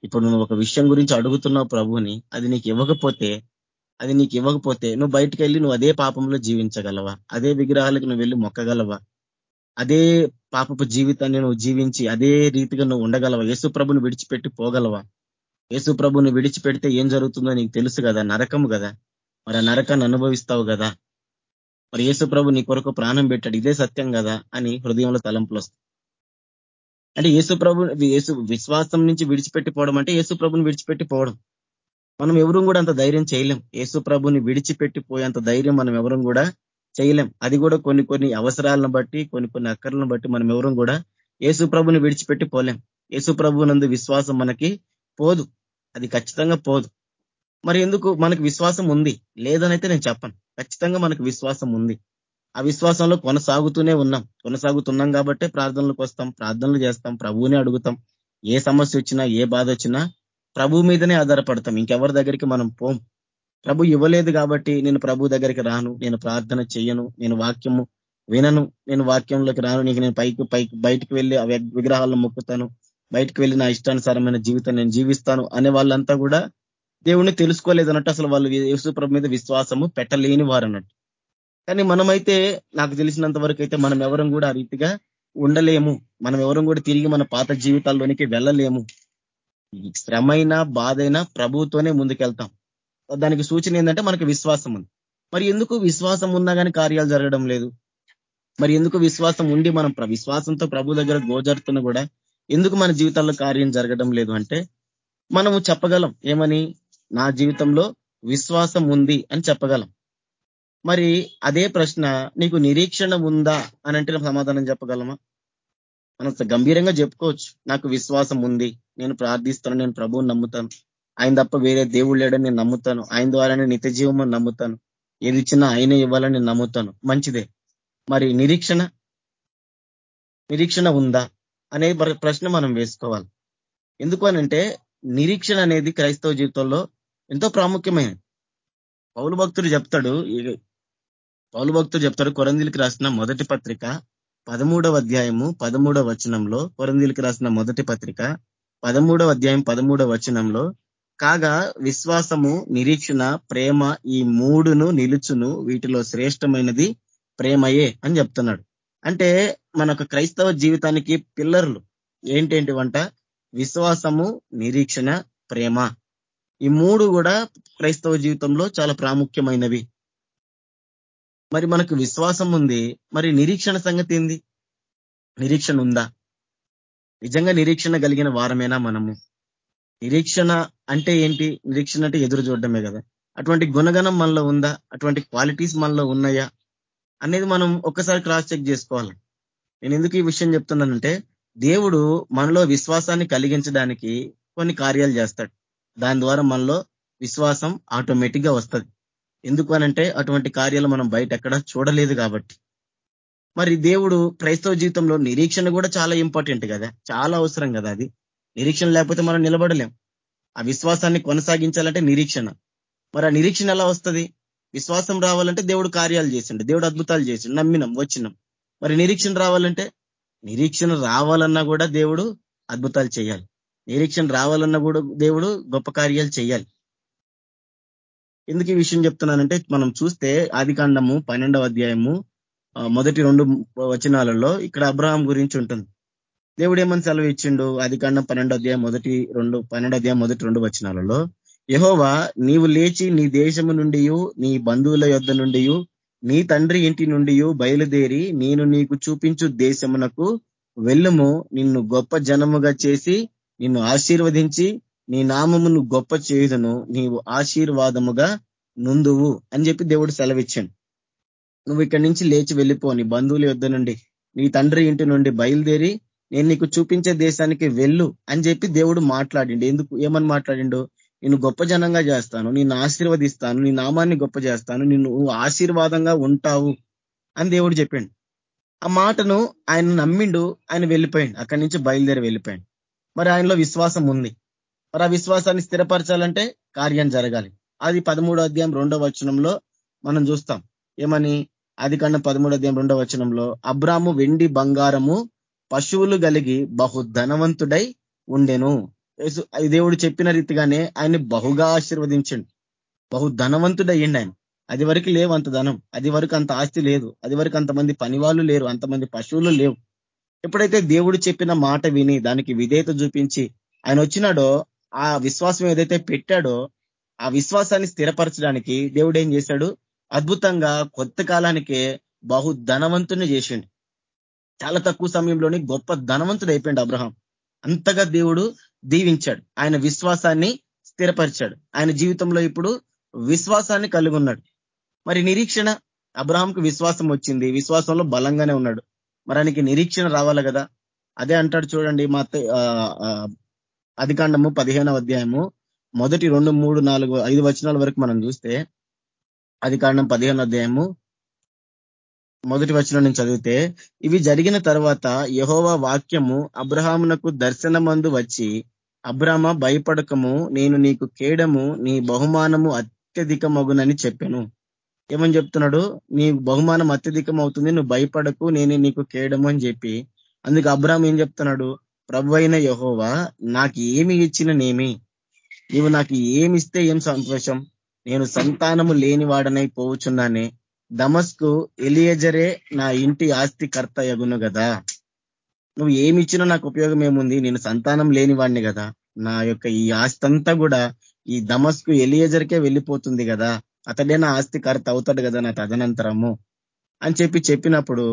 ఇప్పుడు నువ్వు ఒక విషయం గురించి అడుగుతున్నావు ప్రభుని అది నీకు ఇవ్వకపోతే అది నీకు ఇవ్వకపోతే నువ్వు బయటికి వెళ్ళి నువ్వు అదే పాపంలో జీవించగలవా? అదే విగ్రహాలకు నువ్వు వెళ్ళి మొక్కగలవా? అదే పాపపు జీవితాన్ని నువ్వు జీవించి అదే రీతిగా నువ్వు ఉండగలవా? యేసు ప్రభుని విడిచిపెట్టి పోగలవా? యేసు ప్రభుని విడిచిపెడితే ఏం జరుగుతుందో నీకు తెలుసు కదా? నరకము కదా? మరి ఆ నరకాన్ని అనుభవిస్తావు కదా? మరి యేసు ప్రభు నీ కొరకు ప్రాణం పెట్టాడు. ఇదే సత్యం కదా? అని హృదయంలో తలంపులు వస్తాయి. అంటే యేసు ప్రభు యేసు విశ్వాసం నుంచి విడిచిపెట్టిపోవడం అంటే యేసు ప్రభుని విడిచిపెట్టిపోవడం. మనం ఎవరు కూడా అంత ధైర్యం చేయలేం. యేసు ప్రభుని విడిచిపెట్టిపోయేంత ధైర్యం మనం ఎవరు కూడా చేయలేం. అది కూడా కొన్ని కొన్ని అవసరాలను బట్టి కొన్ని కొన్ని అక్కర్లను బట్టి మనం ఎవరూ కూడా యేసు ప్రభుని విడిచిపెట్టి పోలేం. యేసు ప్రభునందు విశ్వాసం మనకి పోదు. అది ఖచ్చితంగా పోదు. మరి ఎందుకు మనకు విశ్వాసం ఉంది? లేదనైతే నేను చెప్పను. ఖచ్చితంగా మనకు విశ్వాసం ఉంది. ఆ విశ్వాసంలో కొనసాగుతూనే ఉన్నాం. కొనసాగుతున్నాం కాబట్టే ప్రార్థనలకు వస్తాం ప్రార్థనలు చేస్తాం ప్రభువునే అడుగుతాం. ఏ సమస్య వచ్చినా ఏ బాధ వచ్చినా ప్రభు మీదనే ఆధారపడతాం. ఇంకెవరి దగ్గరికి మనం పోం. ప్రభు ఇవ్వలేదు కాబట్టి నేను ప్రభు దగ్గరికి రాను. నేను ప్రార్థన చెయ్యను. నేను వాక్యము వినను. నేను వాక్యంలోకి రాను. నీకు నేను పైకి పైకి బయటికి వెళ్ళి విగ్రహాలను మొక్కుతాను. బయటకు వెళ్ళి నా ఇష్టానుసారమైన జీవితం నేను జీవిస్తాను అనే వాళ్ళంతా కూడా దేవుణ్ణి తెలుసుకోలేదు అన్నట్టు అసలు వాళ్ళు యేసుప్రభు మీద విశ్వాసము పెట్టలేని వారు అన్నట్టు కానీ మనమైతే నాకు తెలిసినంత వరకు అయితే మనం ఎవరం కూడా ఆ రీతిగా ఉండలేము. మనం ఎవరం కూడా తిరిగి మన పాత జీవితాల్లోనికి వెళ్ళలేము. శ్రమైనా బాధైనా ప్రభుతోనే ముందుకెళ్తాం. దానికి సూచన ఏంటంటే మనకు విశ్వాసం ఉంది. మరి ఎందుకు విశ్వాసం ఉన్నా కానీ కార్యాలు జరగడం లేదు? మరి ఎందుకు విశ్వాసం ఉండి మనం విశ్వాసంతో ప్రభు దగ్గర గోజరుతున్నా కూడా ఎందుకు మన జీవితాల్లో కార్యం జరగడం లేదు అంటే మనము చెప్పగలం ఏమని? నా జీవితంలో విశ్వాసం ఉంది అని చెప్పగలం. మరి అదే ప్రశ్న నీకు నిరీక్షణ ఉందా అని అంటే సమాధానం చెప్పగలమా? మనం గంభీరంగా చెప్పుకోవచ్చు. నాకు విశ్వాసం ఉంది. నేను ప్రార్థిస్తాను నేను ప్రభువుని నమ్ముతాను. ఆయన తప్ప వేరే దేవుడు లేడని నేను నమ్ముతాను. ఆయన ద్వారానే నిత్య జీవమని నమ్ముతాను. ఏది ఇచ్చినా ఆయనే ఇవ్వాలని నేను నమ్ముతాను. మంచిదే. మరి నిరీక్షణ? నిరీక్షణ ఉందా? అనే ప్రశ్న మనం వేసుకోవాలి. ఎందుకు అనంటే నిరీక్షణ అనేది క్రైస్తవ జీవితంలో ఎంతో ప్రాముఖ్యమైనది. పౌలు భక్తుడు చెప్తాడు పౌలు భక్తుడు చెప్తాడు కొరందిలికి రాసిన మొదటి పత్రిక పదమూడవ అధ్యాయము పదమూడవ వచనంలో కొరందిలికి రాసిన మొదటి పత్రిక పదమూడవ అధ్యాయం పదమూడవ వచనంలో కాగా విశ్వాసము నిరీక్షణ ప్రేమ ఈ మూడును నిలుచును వీటిలో శ్రేష్టమైనది ప్రేమయే అని చెప్తున్నాడు. అంటే మన క్రైస్తవ జీవితానికి పిల్లర్లు. ఏంటేంటి వంట? విశ్వాసము నిరీక్షణ ప్రేమ. ఈ మూడు కూడా క్రైస్తవ జీవితంలో చాలా ప్రాముఖ్యమైనవి. మరి మనకు విశ్వాసం ఉంది. మరి నిరీక్షణ సంగతి ఏంది? నిరీక్షణ ఉందా? నిజంగా నిరీక్షణ కలిగిన వారమేనా మనము? నిరీక్షణ అంటే ఏంటి? నిరీక్షణ అంటే ఎదురు చూడడమే కదా. అటువంటి గుణగణం మనలో ఉందా? అటువంటి క్వాలిటీస్ మనలో ఉన్నాయా? అనేది మనం ఒక్కసారి క్రాస్ చెక్ చేసుకోవాలి. నేను ఎందుకు ఈ విషయం చెప్తున్నానంటే దేవుడు మనలో విశ్వాసాన్ని కలిగించడానికి కొన్ని కార్యాలు చేస్తాడు. దాని ద్వారా మనలో విశ్వాసం ఆటోమేటిక్గా వస్తుంది. ఎందుకు అనంటే అటువంటి కార్యాలు మనం బయట ఎక్కడ చూడలేదు కాబట్టి. మరి దేవుడు క్రైస్తవ జీవితంలో నిరీక్షణ కూడా చాలా ఇంపార్టెంట్ కదా. చాలా అవసరం కదా అది. నిరీక్షణ లేకపోతే మనం నిలబడలేం. ఆ విశ్వాసాన్ని కొనసాగించాలంటే నిరీక్షణ. మరి ఆ నిరీక్షణ ఎలా వస్తుంది? విశ్వాసం రావాలంటే దేవుడు కార్యాలు చేసిండు. దేవుడు అద్భుతాలు చేసిండు. నమ్మినాం వచ్చినాం. మరి నిరీక్షణ రావాలంటే? నిరీక్షణ రావాలన్నా కూడా దేవుడు అద్భుతాలు చేయాలి. నిరీక్షణ రావాలన్నా కూడా దేవుడు గొప్ప కార్యాలు చేయాలి. ఎందుకు ఈ విషయం చెప్తున్నానంటే మనం చూస్తే ఆది కాండము పన్నెండవ అధ్యాయము మొదటి రెండు వచనాలలో ఇక్కడ అబ్రహాం గురించి ఉంటుంది. దేవుడు ఏమని సెలవు ఇచ్చిండు? అది కన్నా పన్నెండు అధ్యాయం మొదటి రెండు పన్నెండు అధ్యాయం మొదటి రెండు వచనాలలో యహోవా నీవు లేచి నీ దేశము నుండి నీ బంధువుల యొద్ధ నుండి నీ తండ్రి ఇంటి నుండి బయలుదేరి నేను నీకు చూపించు దేశమునకు వెళ్ళుము. నిన్ను గొప్ప జనముగా చేసి నిన్ను ఆశీర్వదించి నీ నామమును గొప్ప చేయుదును. నీవు ఆశీర్వాదముగా నుందువు అని చెప్పి దేవుడు సెలవిచ్చాడు. నువ్వు ఇక్కడి నుంచి లేచి వెళ్ళిపో నీ బంధువుల యొద్ధ నుండి నీ తండ్రి ఇంటి నుండి బయలుదేరి నేను నీకు చూపించే దేశానికి వెళ్ళు అని చెప్పి దేవుడు మాట్లాడిండు. ఎందుకు? ఏమని మాట్లాడిండు? నేను గొప్ప జనంగా చేస్తాను నిన్ను ఆశీర్వదిస్తాను నీ నామాన్ని గొప్ప చేస్తాను నిన్ను ఆశీర్వాదంగా ఉంటావు అని దేవుడు చెప్పాడు. ఆ మాటను ఆయన నమ్మిండు ఆయన వెళ్ళిపోయాడు. అక్కడి నుంచి బయలుదేరి వెళ్ళిపోయాడు. మరి ఆయనలో విశ్వాసం ఉంది. మరి ఆ విశ్వాసాన్ని స్థిరపరచాలంటే కార్యం జరగాలి. అది పదమూడో అధ్యాయం రెండో వచనంలో మనం చూస్తాం. ఏమని? అది కన్నా పదమూడో అధ్యాయం రెండో వచనంలో అబ్రాము వెండి బంగారము పశువులు కలిగి బహు ధనవంతుడై ఉండెను. దేవుడు చెప్పిన రీతిగానే ఆయన్ని బహుగా ఆశీర్వదించండి. బహు ధనవంతుడయ్యండి ఆయన. అది వరకు లేవు అంత ధనం. అది వరకు అంత ఆస్తి లేదు. అది వరకు అంతమంది పనివాళ్ళు లేరు. అంతమంది పశువులు లేవు. ఎప్పుడైతే దేవుడు చెప్పిన మాట విని దానికి విధేయత చూపించి ఆయన వచ్చినాడో ఆ విశ్వాసం ఏదైతే పెట్టాడో ఆ విశ్వాసాన్ని స్థిరపరచడానికి దేవుడు ఏం చేశాడు? అద్భుతంగా కొత్త కాలానికే బహు ధనవంతుని చేసిండు. చాలా తక్కువ సమయంలోనే గొప్ప ధనవంతుడు అయిపోయింది అబ్రహం. అంతగా దేవుడు దీవించాడు. ఆయన విశ్వాసాన్ని స్థిరపరిచాడు. ఆయన జీవితంలో ఇప్పుడు విశ్వాసాన్ని కలిగి ఉన్నాడు. మరి నిరీక్షణ? అబ్రహాంకు విశ్వాసం వచ్చింది. విశ్వాసంలో బలంగానే ఉన్నాడు. మరి ఆయనకి నిరీక్షణ రావాలి కదా? అదే అంటాడు చూడండి మా అధికాండము పదిహేనవ అధ్యాయము మొదటి రెండు మూడు నాలుగు ఐదు వచనాల వరకు మనం చూస్తే అధికాండం పదిహేను అధ్యాయము మొదటి వచనం నుంచి చదివితే ఇవి జరిగిన తర్వాత యహోవా వాక్యము అబ్రహామునకు దర్శనమందు వచ్చి అబ్రహమ భయపడకము నేను నీకు కేడము నీ బహుమానము అత్యధిక మగునని చెప్పాను. ఏమని చెప్తున్నాడు? నీ బహుమానం అత్యధికం అవుతుంది నువ్వు భయపడకు నేను నీకు కేడము అని చెప్పి. అందుకు అబ్రామ్ ఏం చెప్తున్నాడు? ప్రభు అయిన యహోవా నాకు ఏమి ఇచ్చిన నేమి నీవు నాకు ఏమిస్తే ఏం సంతోషం? నేను సంతానము లేనివాడనై పోవుచున్నానే. దమస్కు ఎలియజరే నా ఇంటి ఆస్తి కర్త యగును కదా నువ్వు ఏమి ఇచ్చినా నాకు ఉపయోగం ఏముంది నేను సంతానం లేనివాడిని కదా నా యొక్క ఈ ఆస్తి అంతా కూడా ఈ దమస్కు ఎలియజర్కే వెళ్ళిపోతుంది కదా అతడే నా ఆస్తి కర్త అవుతాడు కదా నా తదనంతరము. అని చెప్పి చెప్పినప్పుడు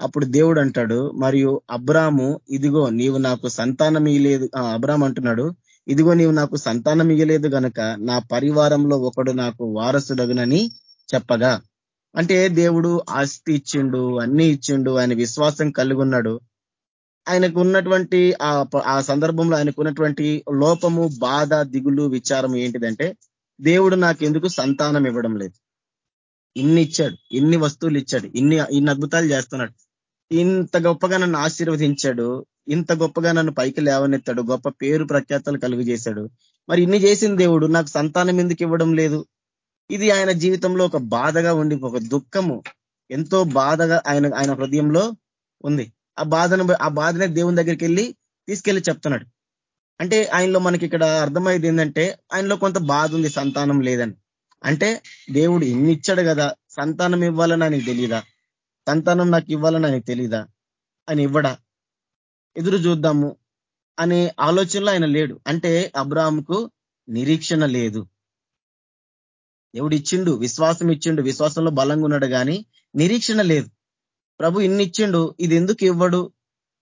అప్పుడు దేవుడు అంటాడు మరియు అబ్రాము ఇదిగో నీవు నాకు సంతానం ఇయ్యలేదు. అబ్రామ్ అంటున్నాడు ఇదిగో నీవు నాకు సంతానం ఇయ్యలేదు గనక నా పరివారంలో ఒకడు నాకు వారసుడగునని చెప్పగా. అంటే దేవుడు ఆస్తి ఇచ్చిండు అన్ని ఇచ్చిండు ఆయన విశ్వాసం కలిగి ఉన్నాడు ఆయనకు ఉన్నటువంటి ఆ సందర్భంలో ఆయనకు ఉన్నటువంటి లోపము బాధ దిగులు విచారం ఏంటిదంటే దేవుడు నాకు ఎందుకు సంతానం ఇవ్వడం లేదు. ఇన్ని ఇచ్చాడు ఇన్ని వస్తువులు ఇచ్చాడు ఇన్ని ఇన్ని అద్భుతాలు చేస్తున్నాడు. ఇంత గొప్పగా నన్ను ఆశీర్వదించాడు ఇంత గొప్పగా నన్ను పైకి లేవనెత్తాడు గొప్ప పేరు ప్రఖ్యాతలు కలుగు చేశాడు మరి ఇన్ని చేసిన దేవుడు నాకు సంతానం ఎందుకు ఇవ్వడం లేదు? ఇది ఆయన జీవితంలో ఒక బాధగా ఉండి ఒక దుఃఖము ఎంతో బాధగా ఆయన ఆయన హృదయంలో ఉంది. ఆ బాధను ఆ బాధనే దేవుని దగ్గరికి వెళ్ళి తీసుకెళ్ళి చెప్తున్నాడు. అంటే ఆయనలో మనకి ఇక్కడ అర్థమయ్యేది ఏంటంటే ఆయనలో కొంత బాధ ఉంది సంతానం లేదని. అంటే దేవుడు ఇన్ని ఇచ్చాడు కదా సంతానం ఇవ్వాలని ఆయనకు తెలియదా సంతానం నాకు ఇవ్వాలని ఆయనకు తెలియదా ఆయన ఇవ్వడా? ఎదురు చూద్దాము అనే ఆలోచనలో ఆయన లేడు. అంటే అబ్రాహంకు నిరీక్షణ లేదు. దేవుడు ఇచ్చిండు విశ్వాసం ఇచ్చిండు విశ్వాసంలో బలంగా ఉన్నాడు కానీ నిరీక్షణ లేదు. ప్రభు ఇన్ని ఇచ్చిండు ఇది ఎందుకు ఇవ్వడు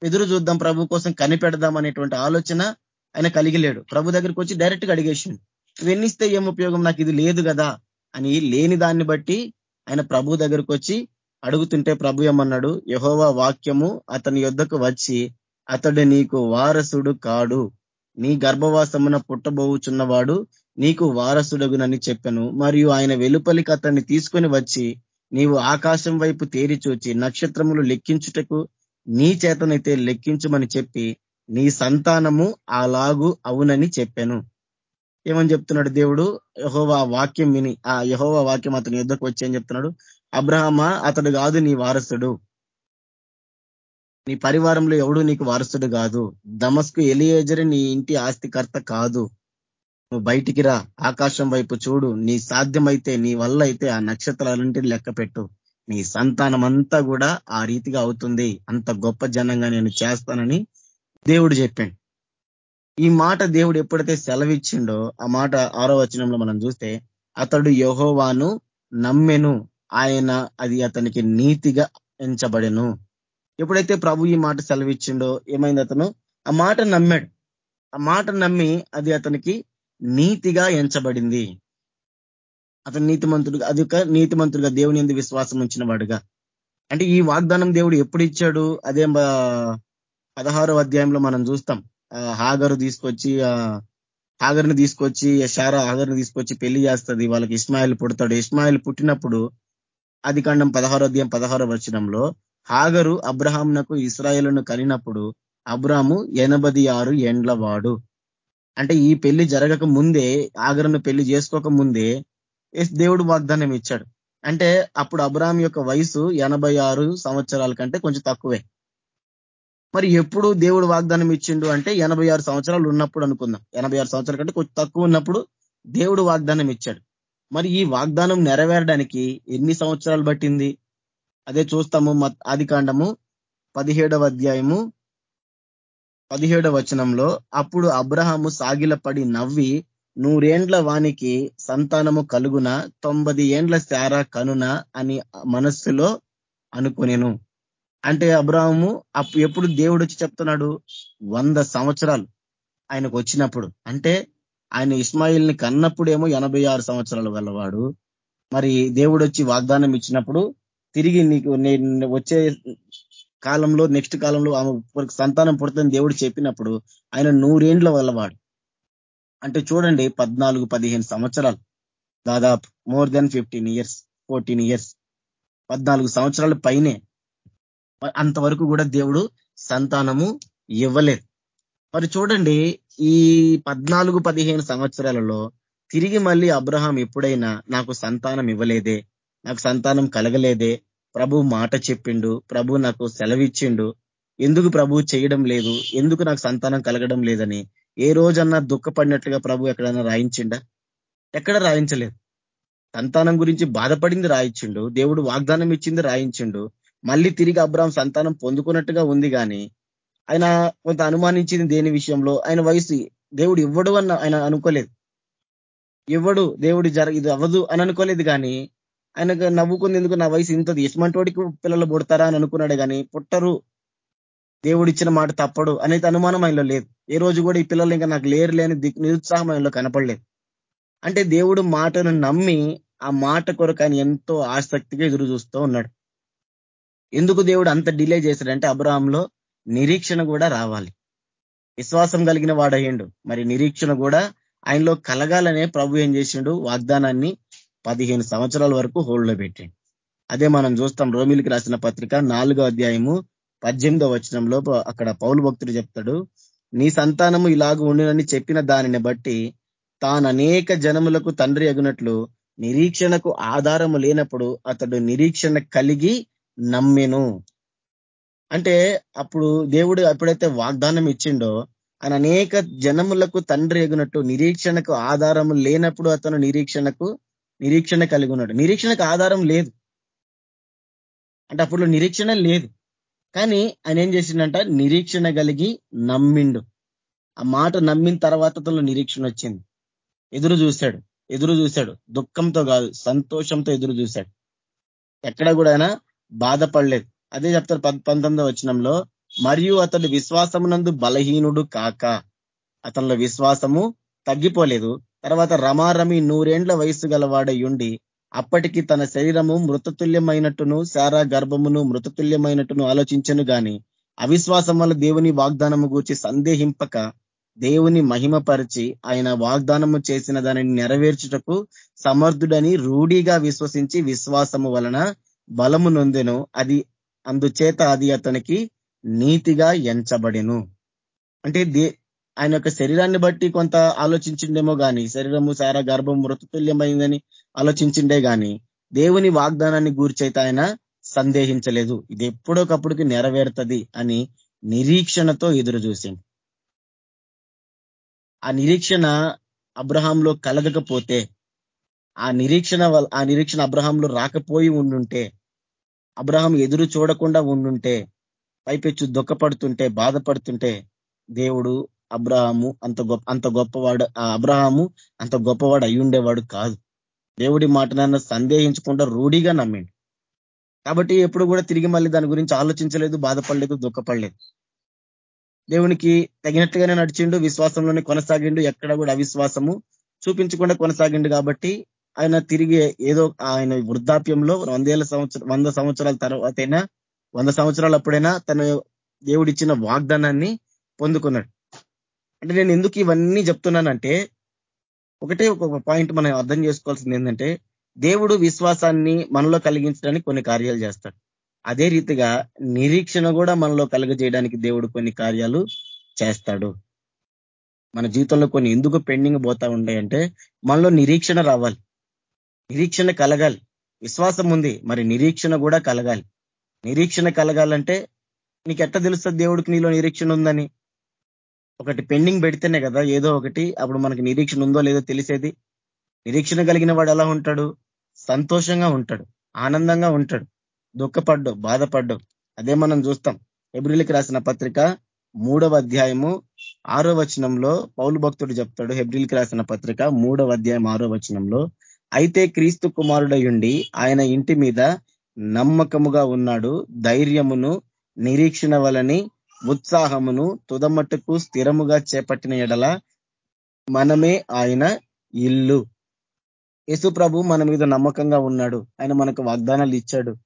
ఎదురు చూద్దాం ప్రభు కోసం కనిపెడదాం అనేటువంటి ఆలోచన ఆయన కలిగి లేడు ప్రభు దగ్గరికి వచ్చి డైరెక్ట్గా అడిగేసిండు ఇవన్నిస్తే ఏం ఉపయోగం? నాకు ఇది లేదు కదా అని లేని దాన్ని బట్టి ఆయన ప్రభు దగ్గరకు వచ్చి అడుగుతుంటే ప్రభు ఏమన్నాడు యహోవా వాక్యము అతని యుద్ధకు వచ్చి అతడు నీకు వారసుడు కాడు. నీ గర్భవాసమున పుట్టబోచున్నవాడు నీకు వారసుడగునని చెప్పాను. మరియు ఆయన వెలుపలికి అతన్ని తీసుకొని వచ్చి నీవు ఆకాశం వైపు తేరి చూచి నక్షత్రములు లెక్కించుటకు నీ చేతనైతే లెక్కించమని చెప్పి నీ సంతానము అలాగు అవునని చెప్పాను. ఏమని చెప్తున్నాడు దేవుడు? యహోవా వాక్యం విని ఆ యహోవా వాక్యం అతని యుద్ధకు వచ్చి అని చెప్తున్నాడు? అబ్రహమ అతడు కాదు నీ వారసుడు. నీ పరివారంలో ఎవడు నీకు వారసుడు కాదు. దమస్కు ఎలియేజర్ నీ ఇంటి ఆస్తికర్త కాదు. నువ్వు బయటికి రా ఆకాశం వైపు చూడు నీ సాధ్యమైతే నీ వల్ల అయితే ఆ నక్షత్రాలంటిని లెక్క పెట్టు. నీ సంతానం అంతా కూడా ఆ రీతిగా అవుతుంది. అంత గొప్ప జనంగా నేను చేస్తానని దేవుడు చెప్పాడు. ఈ మాట దేవుడు ఎప్పుడైతే సెలవిచ్చిండో ఆ మాట ఆరో వచనంలో మనం చూస్తే అతడు యహోవాను నమ్మెను. ఆయన అది అతనికి నీతిగా ఎంచబడెను. ఎప్పుడైతే ప్రభు ఈ మాట సెలవిచ్చిండో ఏమైంది అతను? ఆ మాట నమ్మాడు. ఆ మాట నమ్మి అది అతనికి నీతిగా ఎంచబడింది. అతను నీతిమంతుడుగా అది ఒక నీతిమంతుడుగా దేవుని ఎందు విశ్వాసం ఉంచిన వాడుగా. అంటే ఈ వాగ్దానం దేవుడు ఎప్పుడు ఇచ్చాడు? అదే పదహారో అధ్యాయంలో మనం చూస్తాం. హాగరు తీసుకొచ్చి హాగర్ని తీసుకొచ్చి షారా హాగర్ని తీసుకొచ్చి పెళ్ళి చేస్తుంది. వాళ్ళకి ఇస్మాయిల్ పుడతాడు. ఇస్మాయిల్ పుట్టినప్పుడు అది కాండం పదహారో అధ్యాయం పదహారో వచనంలో హాగరు అబ్రహాంనకు ఇస్రాయేల్ను కలినప్పుడు అబ్రాము ఎనభది ఆరు ఎండ్ల వాడు. అంటే ఈ పెళ్ళి జరగక ముందే ఆగరను పెళ్ళి చేసుకోక ముందే దేవుడు వాగ్దానం ఇచ్చాడు. అంటే అప్పుడు అబ్రాహం యొక్క వయసు ఎనభై ఆరు సంవత్సరాల కంటే కొంచెం తక్కువే. మరి ఎప్పుడు దేవుడు వాగ్దానం ఇచ్చిండు అంటే ఎనభై ఆరు సంవత్సరాలు ఉన్నప్పుడు అనుకుందాం. ఎనభై ఆరు సంవత్సరాల కంటే కొంచెం తక్కువ ఉన్నప్పుడు దేవుడు వాగ్దానం ఇచ్చాడు. మరి ఈ వాగ్దానం నెరవేరడానికి ఎన్ని సంవత్సరాలు పట్టింది? అదే చూస్తాము ఆది కాండము పదిహేడవ అధ్యాయము పదిహేడవ వచనంలో అప్పుడు అబ్రహాము సాగిలపడి నవ్వి నూరేండ్ల వానికి సంతానము కలుగున తొంభది ఏండ్ల శారా కనున అని మనస్సులో అనుకునేను. అంటే అబ్రాహము ఎప్పుడు దేవుడు వచ్చి చెప్తున్నాడు? వంద సంవత్సరాలు ఆయనకు వచ్చినప్పుడు. అంటే ఆయన ఇస్మాయిల్ని కన్నప్పుడేమో ఎనభై ఆరు సంవత్సరాలు వెళ్ళవాడు మరి దేవుడు వచ్చి వాగ్దానం ఇచ్చినప్పుడు తిరిగి నీకు వచ్చే కాలంలో నెక్స్ట్ కాలంలో ఆమె సంతానం పుడుతుందని దేవుడు చెప్పినప్పుడు ఆయన నూరేండ్ల వల్లవాడు. అంటే చూడండి పద్నాలుగు పదిహేను సంవత్సరాలు. దాదాపు more than fifteen years fourteen years. పద్నాలుగు సంవత్సరాల పైనే. అంతవరకు కూడా దేవుడు సంతానము ఇవ్వలేదు. మరి చూడండి ఈ పద్నాలుగు పదిహేను సంవత్సరాలలో తిరిగి మళ్ళీ అబ్రహాం ఎప్పుడైనా నాకు సంతానం ఇవ్వలేదే నాకు సంతానం కలగలేదే ప్రభు మాట చెప్పిండు ప్రభు నాకు సెలవిచ్చిండు. ఎందుకు ప్రభు చేయడం లేదు? ఎందుకు నాకు సంతానం కలగడం లేదని? ఏ రోజన్నా దుఃఖపడినట్లుగా ప్రభు ఎక్కడైనా రాయించిండా? ఎక్కడ రాయించలేదు. సంతానం గురించి బాధపడింది రాయించిండు దేవుడు వాగ్దానం ఇచ్చింది రాయించిండు. మళ్ళీ తిరిగి అబ్రాహం సంతానం పొందుకున్నట్టుగా ఉంది కానీ ఆయన కొంత అనుమానించింది దేని విషయంలో? ఆయన వయసు దేవుడు ఇవ్వడు అన్న ఆయన అనుకోలేదు. ఇవ్వడు దేవుడు జర ఇది అవ్వదు అని అనుకోలేదు కానీ ఆయన నవ్వుకుంది ఎందుకు? నా వయసు ఇంతది. ఇష్టమంటోడికి పిల్లలు పుడతారా అని అనుకున్నాడు కానీ పుట్టరు. దేవుడు ఇచ్చిన మాట తప్పడు అనేది అనుమానం ఆయనలో లేదు. ఏ రోజు కూడా ఈ పిల్లలు ఇంకా నాకు లేరు లేని నిరుత్సాహం ఆయనలో కనపడలేదు. అంటే దేవుడు మాటను నమ్మి ఆ మాట కొరకు ఆయన ఎంతో ఆసక్తిగా ఎదురు చూస్తూ ఉన్నాడు. ఎందుకు దేవుడు అంత డిలే చేశాడంటే అబ్రహాంలో నిరీక్షణ కూడా రావాలి. విశ్వాసం కలిగిన వాడయ్యండు. మరి నిరీక్షణ కూడా ఆయనలో కలగాలనే ప్రభు ఏం చేసిండు? వాగ్దానాన్ని పదిహేను సంవత్సరాల వరకు హోల్డ్లో పెట్టండి. అదే మనం చూస్తాం రోమిలికి రాసిన పత్రిక నాలుగో అధ్యాయము పద్దెనిమిదో వచనంలో అక్కడ పౌలు భక్తుడు చెప్తాడు నీ సంతానము ఇలాగ ఉండునని చెప్పిన దానిని బట్టి తాను అనేక జనములకు తండ్రి ఎగినట్లు నిరీక్షణకు ఆధారము లేనప్పుడు అతడు నిరీక్షణ కలిగి నమ్మెను. అంటే అప్పుడు దేవుడు ఎప్పుడైతే వాగ్దానం ఇచ్చిండో ఆయన అనేక జనములకు తండ్రి ఎగునట్టు నిరీక్షణకు ఆధారము లేనప్పుడు అతను నిరీక్షణకు నిరీక్షణ కలిగి ఉన్నాడు. నిరీక్షణకు ఆధారం లేదు. అంటే అప్పుడు నిరీక్షణ లేదు. కానీ ఆయన ఏం చేసిండంట? నిరీక్షణ కలిగి నమ్మిండు. ఆ మాట నమ్మిన తర్వాత అతను నిరీక్షణ వచ్చింది. ఎదురు చూశాడు. ఎదురు చూశాడు. దుఃఖంతో కాదు సంతోషంతో ఎదురు చూశాడు. ఎక్కడ కూడా ఆయన బాధపడలేదు. అదే చెప్తారు పంతొమ్మిదో వచనంలో మరియు అతడు విశ్వాసమునందు బలహీనుడు కాక అతనిలో విశ్వాసము తగ్గిపోలేదు. తర్వాత రమారమి నూరేండ్ల వయసు గలవాడయుండి అప్పటికి తన శరీరము మృతతుల్యమైనట్టును శారా గర్భమును మృతతుల్యమైనట్టును ఆలోచించను గాని అవిశ్వాసం వల్ల దేవుని వాగ్దానము గూర్చి సందేహింపక దేవుని మహిమపరిచి ఆయన వాగ్దానము చేసిన దానిని నెరవేర్చుటకు సమర్థుడని రూఢిగా విశ్వసించి విశ్వాసము వలన బలము నొందెను. అది అందుచేత అది అతనికి నీతిగా ఎంచబడెను. అంటే ఆయన యొక్క శరీరాన్ని బట్టి కొంత ఆలోచించిండేమో కానీ శరీరము సారా గర్భం మృతతుల్యమైందని ఆలోచించిండే కానీ దేవుని వాగ్దానాన్ని గూర్చైతే ఆయన సందేహించలేదు. ఇది ఎప్పుడోకప్పుడుకి నెరవేరుతుంది అని నిరీక్షణతో ఎదురు చూసింది ఆ నిరీక్షణ అబ్రహాంలో కలగకపోతే ఆ నిరీక్షణ ఆ నిరీక్షణ అబ్రహాంలో రాకపోయి ఉండుంటే అబ్రహం ఎదురు చూడకుండా ఉండుంటే పైపెచ్చు దుఃఖపడుతుంటే బాధపడుతుంటే దేవుడు అబ్రహాము అంత గొప్ప అంత గొప్పవాడు అబ్రహాము అంత గొప్పవాడు అయ్యుండేవాడు కాదు. దేవుడి మాటనన్న సందేహించకుండా రూఢిగా నమ్మిండు. కాబట్టి ఎప్పుడు కూడా తిరిగి మళ్ళీ దాని గురించి ఆలోచించలేదు బాధపడలేదు దుఃఖపడలేదు. దేవునికి తగినట్లుగానే నడిచిండు విశ్వాసంలోనే కొనసాగిండు ఎక్కడ కూడా అవిశ్వాసము చూపించకుండా కొనసాగిండు కాబట్టి ఆయన తిరిగి ఏదో ఆయన వృద్ధాప్యంలో వందేళ్ళ సంవత్సరం వంద సంవత్సరాల తర్వాత అయినా వంద సంవత్సరాలు అప్పుడైనా తన దేవుడిచ్చిన వాగ్దానాన్ని పొందుకున్నాడు. అంటే నేను ఎందుకు ఇవన్నీ చెప్తున్నానంటే ఒకటే ఒక పాయింట్ మనం అర్థం చేసుకోవాల్సింది ఏంటంటే దేవుడు విశ్వాసాన్ని మనలో కలిగించడానికి కొన్ని కార్యాలు చేస్తాడు. అదే రీతిగా నిరీక్షణ కూడా మనలో కలుగజేయడానికి దేవుడు కొన్ని కార్యాలు చేస్తాడు. మన జీవితంలో కొన్ని ఎందుకు పెండింగ్ పోతా ఉన్నాయంటే మనలో నిరీక్షణ రావాలి. నిరీక్షణ కలగాలి. విశ్వాసం ఉంది మరి నిరీక్షణ కూడా కలగాలి. నిరీక్షణ కలగాలంటే నీకు ఎట్ట తెలుస్తుంది దేవుడికి నీలో నిరీక్షణ ఉందని? ఒకటి పెండింగ్ పెడితేనే కదా ఏదో ఒకటి అప్పుడు మనకి నిరీక్షణ ఉందో లేదో తెలిసేది. నిరీక్షణ కలిగిన వాడు ఎలా ఉంటాడు? సంతోషంగా ఉంటాడు. ఆనందంగా ఉంటాడు. దుఃఖపడ్డు బాధపడ్డు అదే మనం చూస్తాం. ఎబ్రిల్కి రాసిన పత్రిక మూడవ అధ్యాయము ఆరో వచనంలో పౌలు భక్తుడు చెప్తాడు. హెబ్రిల్కి రాసిన పత్రిక మూడవ అధ్యాయం ఆరో వచనంలో అయితే క్రీస్తు కుమారుడయుండి ఆయన ఇంటి మీద నమ్మకముగా ఉన్నాడు. ధైర్యమును నిరీక్షణ వలని ఉత్సాహమును తుదమట్టుకు స్థిరముగా చేపట్టిన ఎడల మనమే ఆయన ఇల్లు. యేసు ప్రభు మన మీద నమ్మకంగా ఉన్నాడు. ఆయన మనకు వాగ్దానాలు ఇచ్చాడు.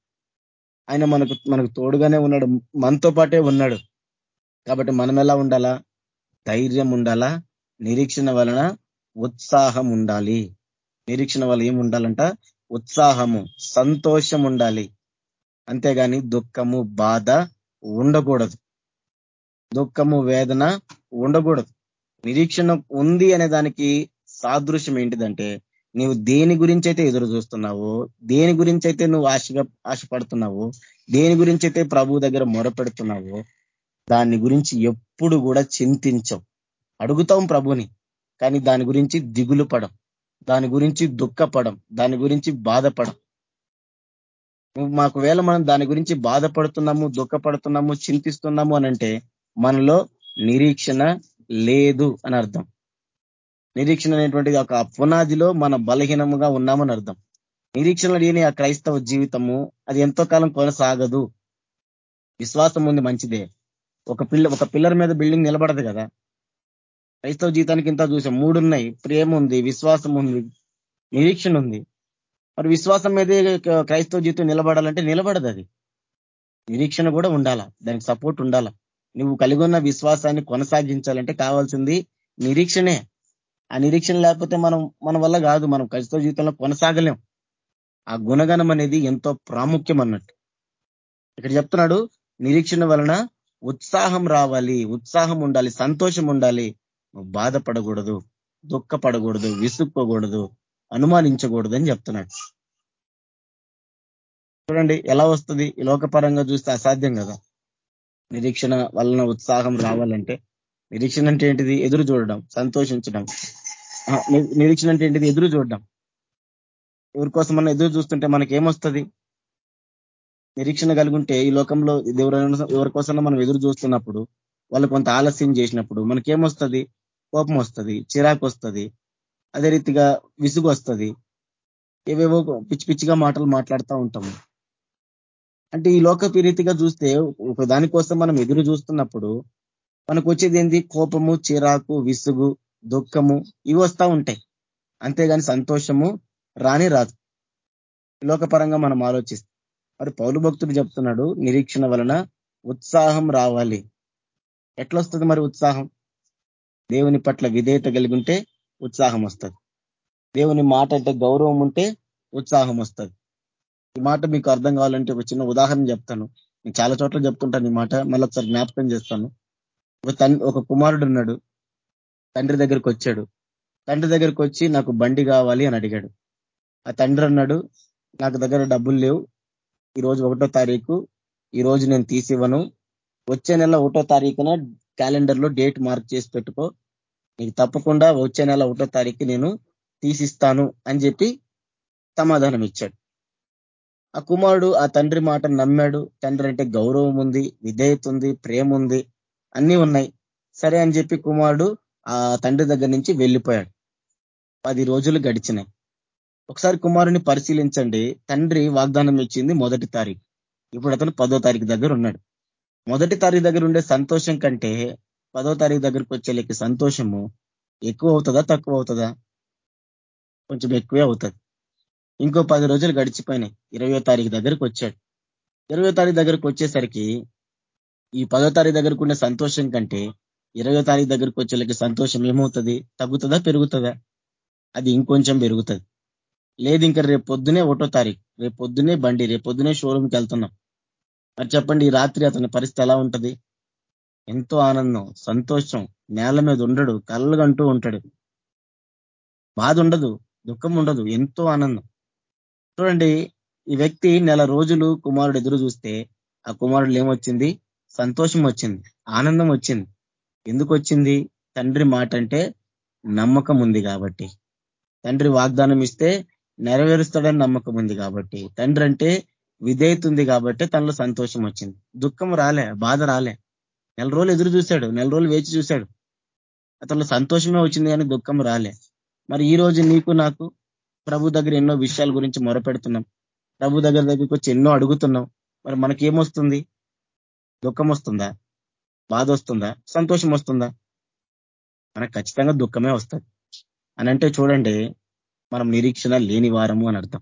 ఆయన మనకు మనకు తోడుగానే ఉన్నాడు. మనతో పాటే ఉన్నాడు. కాబట్టి మనం ఎలా ఉండాలా? ధైర్యం ఉండాలా? నిరీక్షణ వలన ఉత్సాహం ఉండాలి. నిరీక్షణ వల్ల ఏం ఉండాలంట? ఉత్సాహము సంతోషం ఉండాలి. అంతేగాని దుఃఖము బాధ ఉండకూడదు. దుఃఖము వేదన ఉండకూడదు. నిరీక్షణ ఉంది అనే దానికి సాదృశ్యం ఏంటిదంటే నీవు దేని గురించి అయితే ఎదురు చూస్తున్నావో దేని గురించి అయితే నువ్వు ఆశగా ఆశపడుతున్నావో దేని గురించి అయితే ప్రభు దగ్గర మొరపెడుతున్నావో దాని గురించి ఎప్పుడు కూడా చింతించవు. అడుగుతాం ప్రభుని కానీ దాని గురించి దిగులు పడం దాని గురించి దుఃఖపడం దాని గురించి బాధపడం మాకు వేళ మనం దాని గురించి బాధపడుతున్నాము దుఃఖపడుతున్నాము చింతిస్తున్నాము అనంటే మనలో నిరీక్షణ లేదు అని అర్థం. నిరీక్షణ అనేటువంటిది ఒక పునాదిలో మన బలహీనముగా ఉన్నామని అర్థం. నిరీక్షణ లేని ఆ క్రైస్తవ జీవితము అది ఎంతో కాలం కొనసాగదు. విశ్వాసం ఉంది మంచిదే. ఒక పిల్ల ఒక పిల్లర్ మీద బిల్డింగ్ నిలబడదు కదా. క్రైస్తవ జీవితానికి ఇంత చూసాం. మూడున్నాయి ప్రేమ ఉంది విశ్వాసం ఉంది నిరీక్షణ ఉంది. మరి విశ్వాసం మీదే క్రైస్తవ జీవితం నిలబడాలంటే నిలబడదు అది. నిరీక్షణ కూడా ఉండాలా. దానికి సపోర్ట్ ఉండాలా. నువ్వు కలిగి ఉన్న విశ్వాసాన్ని కొనసాగించాలంటే కావాల్సింది నిరీక్షణే. ఆ నిరీక్షణ లేకపోతే మనం మన వల్ల కాదు. మనం క్రైస్తవ జీవితంలో కొనసాగలేం. ఆ గుణగణం అనేది ఎంతో ప్రాముఖ్యం అన్నట్టు. ఇక్కడ చెప్తున్నాడు నిరీక్షణ వలన ఉత్సాహం రావాలి ఉత్సాహం ఉండాలి సంతోషం ఉండాలి. బాధపడకూడదు దుఃఖపడకూడదు విసుక్కోకూడదు అనుమానించకూడదు అని చెప్తున్నాడు. చూడండి ఎలా వస్తుంది? ఈ లోకపరంగా చూస్తే అసాధ్యం కదా. నిరీక్షణ వలన ఉత్సాహం రావాలంటే నిరీక్షణ అంటే ఏంటిది? ఎదురు చూడడం సంతోషించడం. నిరీక్షణ అంటే ఏంటిది? ఎదురు చూడడం. ఎవరి కోసం మనం ఎదురు చూస్తుంటే మనకి ఏమొస్తుంది? నిరీక్షణ కలిగుంటే ఈ లోకంలో ఎవరైనా ఎవరి కోసం మనం ఎదురు చూస్తున్నప్పుడు వాళ్ళు కొంత ఆలస్యం చేసినప్పుడు మనకేమొస్తుంది? కోపం వస్తుంది చిరాకు వస్తుంది అదే రీతిగా విసుగు వస్తుంది ఏవేవో పిచ్చి పిచ్చిగా మాటలు మాట్లాడుతూ ఉంటాము. అంటే ఈ లోక రీతిగా చూస్తే ఒక దానికోసం మనం ఎదురు చూస్తున్నప్పుడు మనకు వచ్చేది ఏంది? కోపము చిరాకు విసుగు దుఃఖము ఇవి వస్తూ ఉంటాయి. అంతేగాని సంతోషము రాని రాదు. లోకపరంగా మనం ఆలోచిస్తాం. మరి పౌరు భక్తుడు చెప్తున్నాడు నిరీక్షణ వలన ఉత్సాహం రావాలి. ఎట్లొస్తుంది మరి ఉత్సాహం? దేవుని పట్ల విధేయత కలిగి ఉంటే ఉత్సాహం వస్తుంది. దేవుని మాట అంటే గౌరవం ఉంటే ఉత్సాహం వస్తుంది. ఈ మాట మీకు అర్థం కావాలంటే ఒక చిన్న ఉదాహరణ చెప్తాను. నేను చాలా చోట్ల చెప్తుంటాను ఈ మాట. మళ్ళీ ఒకసారి జ్ఞాపకం చేస్తాను. ఒక ఒక కుమారుడు ఉన్నాడు. తండ్రి దగ్గరికి వచ్చాడు. తండ్రి దగ్గరికి వచ్చి నాకు బండి కావాలి అని అడిగాడు. ఆ తండ్రి అన్నాడు నాకు దగ్గర డబ్బులు లేవు. ఈరోజు ఒకటో తారీఖు. ఈరోజు నేను తీసివ్వను. వచ్చే నెల ఒకటో తారీఖున క్యాలెండర్లో డేట్ మార్క్ చేసి పెట్టుకో. నీకు తప్పకుండా వచ్చే నెల ఒకటో తారీఖు నేను తీసిస్తాను అని చెప్పి సమాధానం ఇచ్చాడు ఆ కుమారుడు ఆ తండ్రి మాట నమ్మాడు. తండ్రి అంటే గౌరవం ఉంది విధేయత ఉంది ప్రేమ ఉంది అన్నీ ఉన్నాయి. సరే అని చెప్పి కుమారుడు ఆ తండ్రి దగ్గర నుంచి వెళ్ళిపోయాడు. పది రోజులు గడిచినాయి. ఒకసారి కుమారుని పరిశీలించండి. తండ్రి వాగ్దానం ఇచ్చింది మొదటి తారీఖు. ఇప్పుడు అతను పదో తారీఖు దగ్గర ఉన్నాడు. మొదటి తారీఖు దగ్గర ఉండే సంతోషం కంటే పదో తారీఖు దగ్గరికి వచ్చే సంతోషము ఎక్కువ అవుతుందా తక్కువ అవుతుందా? కొంచెం ఎక్కువే అవుతుంది. ఇంకో పది రోజులు గడిచిపోయినాయి. ఇరవయో తారీఖు దగ్గరకు వచ్చాడు. ఇరవయో తారీఖు దగ్గరకు వచ్చేసరికి ఈ పదో తారీఖు దగ్గరకు ఉండే సంతోషం కంటే ఇరవయో తారీఖు దగ్గరకు వచ్చేళ్ళకి సంతోషం ఏమవుతుంది? తగ్గుతుందా? పెరుగుతుందా? అది ఇంకొంచెం పెరుగుతుంది. లేదు ఇంకా రేపు పొద్దునే ఒకటో తారీఖు రేపు పొద్దునే బండి రేపు పొద్దునే షోరూమ్కి వెళ్తున్నాం. మరి చెప్పండి ఈ రాత్రి అతని పరిస్థితి ఎలా ఉంటుంది? ఎంతో ఆనందం సంతోషం. నేల మీద ఉండడు కళ్ళగంటూ ఉంటాడు. బాధ ఉండదు దుఃఖం ఉండదు ఎంతో ఆనందం. చూడండి ఈ వ్యక్తి నెల రోజులు కుమారుడు ఎదురు చూస్తే ఆ కుమారుడు ఏమొచ్చింది? సంతోషం వచ్చింది ఆనందం వచ్చింది. ఎందుకు వచ్చింది? తండ్రి మాట అంటే నమ్మకం ఉంది కాబట్టి. తండ్రి వాగ్దానం ఇస్తే నెరవేరుస్తాడని నమ్మకం ఉంది కాబట్టి. తండ్రి అంటే విధేయత ఉంది కాబట్టి తనలో సంతోషం వచ్చింది. దుఃఖం రాలే బాధ రాలే. నెల రోజులు ఎదురు చూశాడు నెల రోజులు వేచి చూశాడు. అతను సంతోషమే వచ్చింది కానీ దుఃఖం రాలే. మరి ఈ రోజు నీకు నాకు ప్రభు దగ్గర ఎన్నో విషయాల గురించి మొరపెడుతున్నాం. ప్రభు దగ్గర దగ్గరికి వచ్చి ఎన్నో అడుగుతున్నాం. మరి మనకేమొస్తుంది? దుఃఖం వస్తుందా బాధ వస్తుందా సంతోషం వస్తుందా మనకు ఖచ్చితంగా దుఃఖమే వస్తుంది. అని అంటే చూడండి మనం నిరీక్షణ లేని వారము అని అర్థం.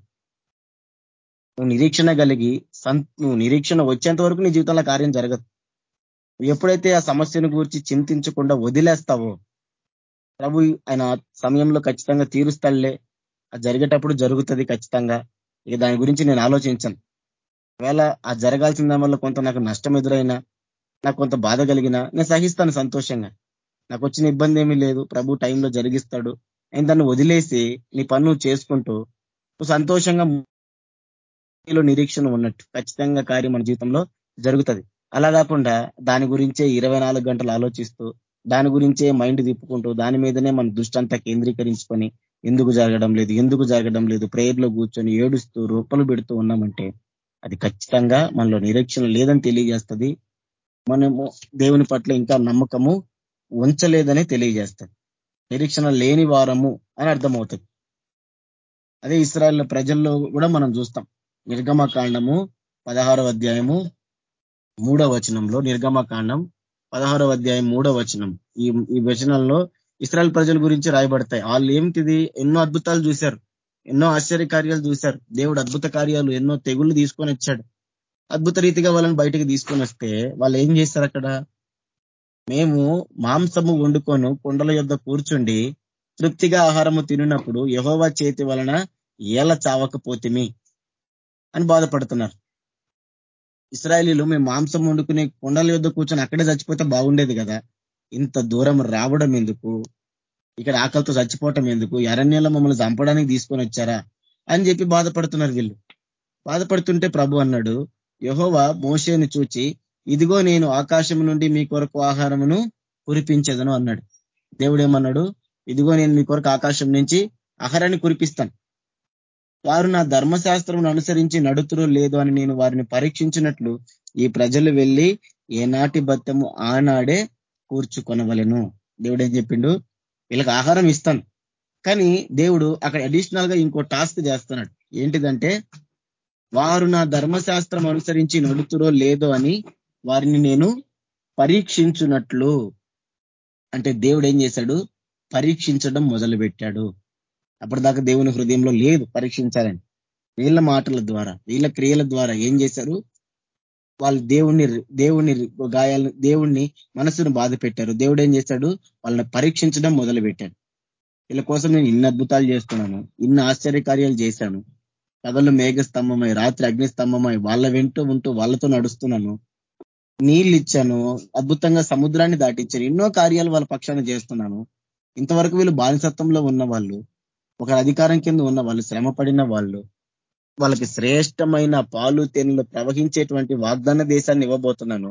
నువ్వు నిరీక్షణ కలిగి నువ్వు నిరీక్షణ వచ్చేంత వరకు నీ జీవితంలో కార్యం జరగదు. ఎప్పుడైతే ఆ సమస్యను గురించి చింతించకుండా వదిలేస్తావో ప్రభు ఆయన సమయంలో ఖచ్చితంగా తీరుస్తాడులే. అది జరిగేటప్పుడు జరుగుతుంది ఖచ్చితంగా. ఇక దాని గురించి నేను ఆలోచించాను. ఒకవేళ ఆ జరగాల్సిన వల్ల కొంత నాకు నష్టం ఎదురైనా నాకు కొంత బాధ కలిగినా నేను సహిస్తాను సంతోషంగా. నాకు వచ్చిన ఇబ్బంది ఏమీ లేదు. ప్రభు టైంలో జరిగిస్తాడు. నేను దాన్ని వదిలేసి నీ పన్ను చేసుకుంటూ నువ్వు సంతోషంగా నిరీక్షణ ఉన్నట్టు ఖచ్చితంగా కార్యం మన జీవితంలో జరుగుతుంది. అలా కాకుండా దాని గురించే ఇరవై గంటలు ఆలోచిస్తూ దాని గురించే మైండ్ తిప్పుకుంటూ దాని మీదనే మన దృష్టంతా కేంద్రీకరించుకొని ఎందుకు జరగడం లేదు ఎందుకు జరగడం లేదు ప్రేయర్లో కూర్చొని ఏడుస్తూ రూపలు పెడుతూ ఉన్నామంటే అది ఖచ్చితంగా మనలో నిరీక్షణ లేదని తెలియజేస్తుంది. మనము దేవుని పట్ల ఇంకా నమ్మకము ఉంచలేదని తెలియజేస్తుంది. నిరీక్షణ లేని వారము అని అర్థమవుతుంది. అదే ఇస్రాయల్ ప్రజల్లో కూడా మనం చూస్తాం. నిర్గమకాండము పదహారవ అధ్యాయము మూడవ వచనంలో నిర్గమకాండం పదహారవ అధ్యాయం మూడవ వచనం. ఈ ఈ వచనంలో ఇస్రాయల్ ప్రజల గురించి రాయబడతాయి. వాళ్ళు ఏమిటిది? ఎన్నో అద్భుతాలు చూశారు. ఎన్నో ఆశ్చర్య కార్యాలు చూశారు. దేవుడు అద్భుత కార్యాలు ఎన్నో తెగుళ్ళు తీసుకొని వచ్చాడు. అద్భుత రీతిగా వాళ్ళని బయటకు తీసుకొని వస్తే వాళ్ళు ఏం చేస్తారు అక్కడ? మేము మాంసము వండుకొను కొండల యొద్ కూర్చుండి తృప్తిగా ఆహారము తినినప్పుడు యహోవా చేతి వలన ఏల చావకపోతిమి అని బాధపడుతున్నారు. ఇస్రాయలీలు మేము మాంసం వండుకునే కొండల యొద్ కూర్చొని అక్కడే చచ్చిపోతే బాగుండేది కదా. ఇంత దూరం రావడం ఎందుకు? ఇక్కడ ఆకలితో చచ్చిపోవటం ఎందుకు? అరణ్యంలో మమ్మల్ని చంపడానికి తీసుకొని వచ్చారా? అని చెప్పి బాధపడుతున్నారు వీళ్ళు. బాధపడుతుంటే ప్రభు అన్నాడు యహోవా మోసేని చూచి ఇదిగో నేను ఆకాశం నుండి మీ కొరకు ఆహారమును కురిపించదను అన్నాడు. దేవుడు ఏమన్నాడు ఇదిగో నేను మీ కొరకు ఆకాశం నుంచి ఆహారాన్ని కురిపిస్తాను. వారు నా ధర్మశాస్త్రం అనుసరించి నడుతురో లేదు అని నేను వారిని పరీక్షించినట్లు ఈ ప్రజలు వెళ్ళి ఏనాటి బత్తము ఆనాడే కూర్చుకొనవలను. దేవుడు ఏం చెప్పిండు? వీళ్ళకి ఆహారం ఇస్తాను కానీ దేవుడు అక్కడ అడిషనల్గా ఇంకో టాస్క్ చేస్తున్నాడు. ఏంటిదంటే వారు నా ధర్మశాస్త్రం అనుసరించి నడుతురో లేదో అని వారిని నేను పరీక్షించున్నట్లు అంటే దేవుడు ఏం చేశాడు? పరీక్షించడం మొదలు పెట్టాడు అప్పటిదాకా దేవుని హృదయంలో లేదు పరీక్షించాలని. వీళ్ళ మాటల ద్వారా వీళ్ళ క్రియల ద్వారా ఏం చేశారు? వాళ్ళు దేవుణ్ణి దేవుణ్ణి గాయాలను దేవుణ్ణి మనసును బాధ పెట్టారు. దేవుడు ఏం చేశాడు వాళ్ళని పరీక్షించడం మొదలు పెట్టాడు వీళ్ళ కోసం నేను ఇన్ని అద్భుతాలు చేస్తున్నాను ఇన్ని ఆశ్చర్యకార్యాలు చేశాను. కథలు మేఘస్తంభమై రాత్రి అగ్నిస్తంభమై వాళ్ళ వింటూ ఉంటూ వాళ్ళతో నడుస్తున్నాను. నీళ్ళు ఇచ్చాను అద్భుతంగా సముద్రాన్ని దాటించాను ఎన్నో కార్యాలు వాళ్ళ పక్షాన చేస్తున్నాను. ఇంతవరకు వీళ్ళు బానిసత్వంలో ఉన్న వాళ్ళు ఒక అధికారం కింద ఉన్న వాళ్ళు శ్రమ వాళ్ళు. వాళ్ళకి శ్రేష్టమైన పాలు తేనెలు ప్రవహించేటువంటి వాగ్దాన దేశాన్ని ఇవ్వబోతున్నాను.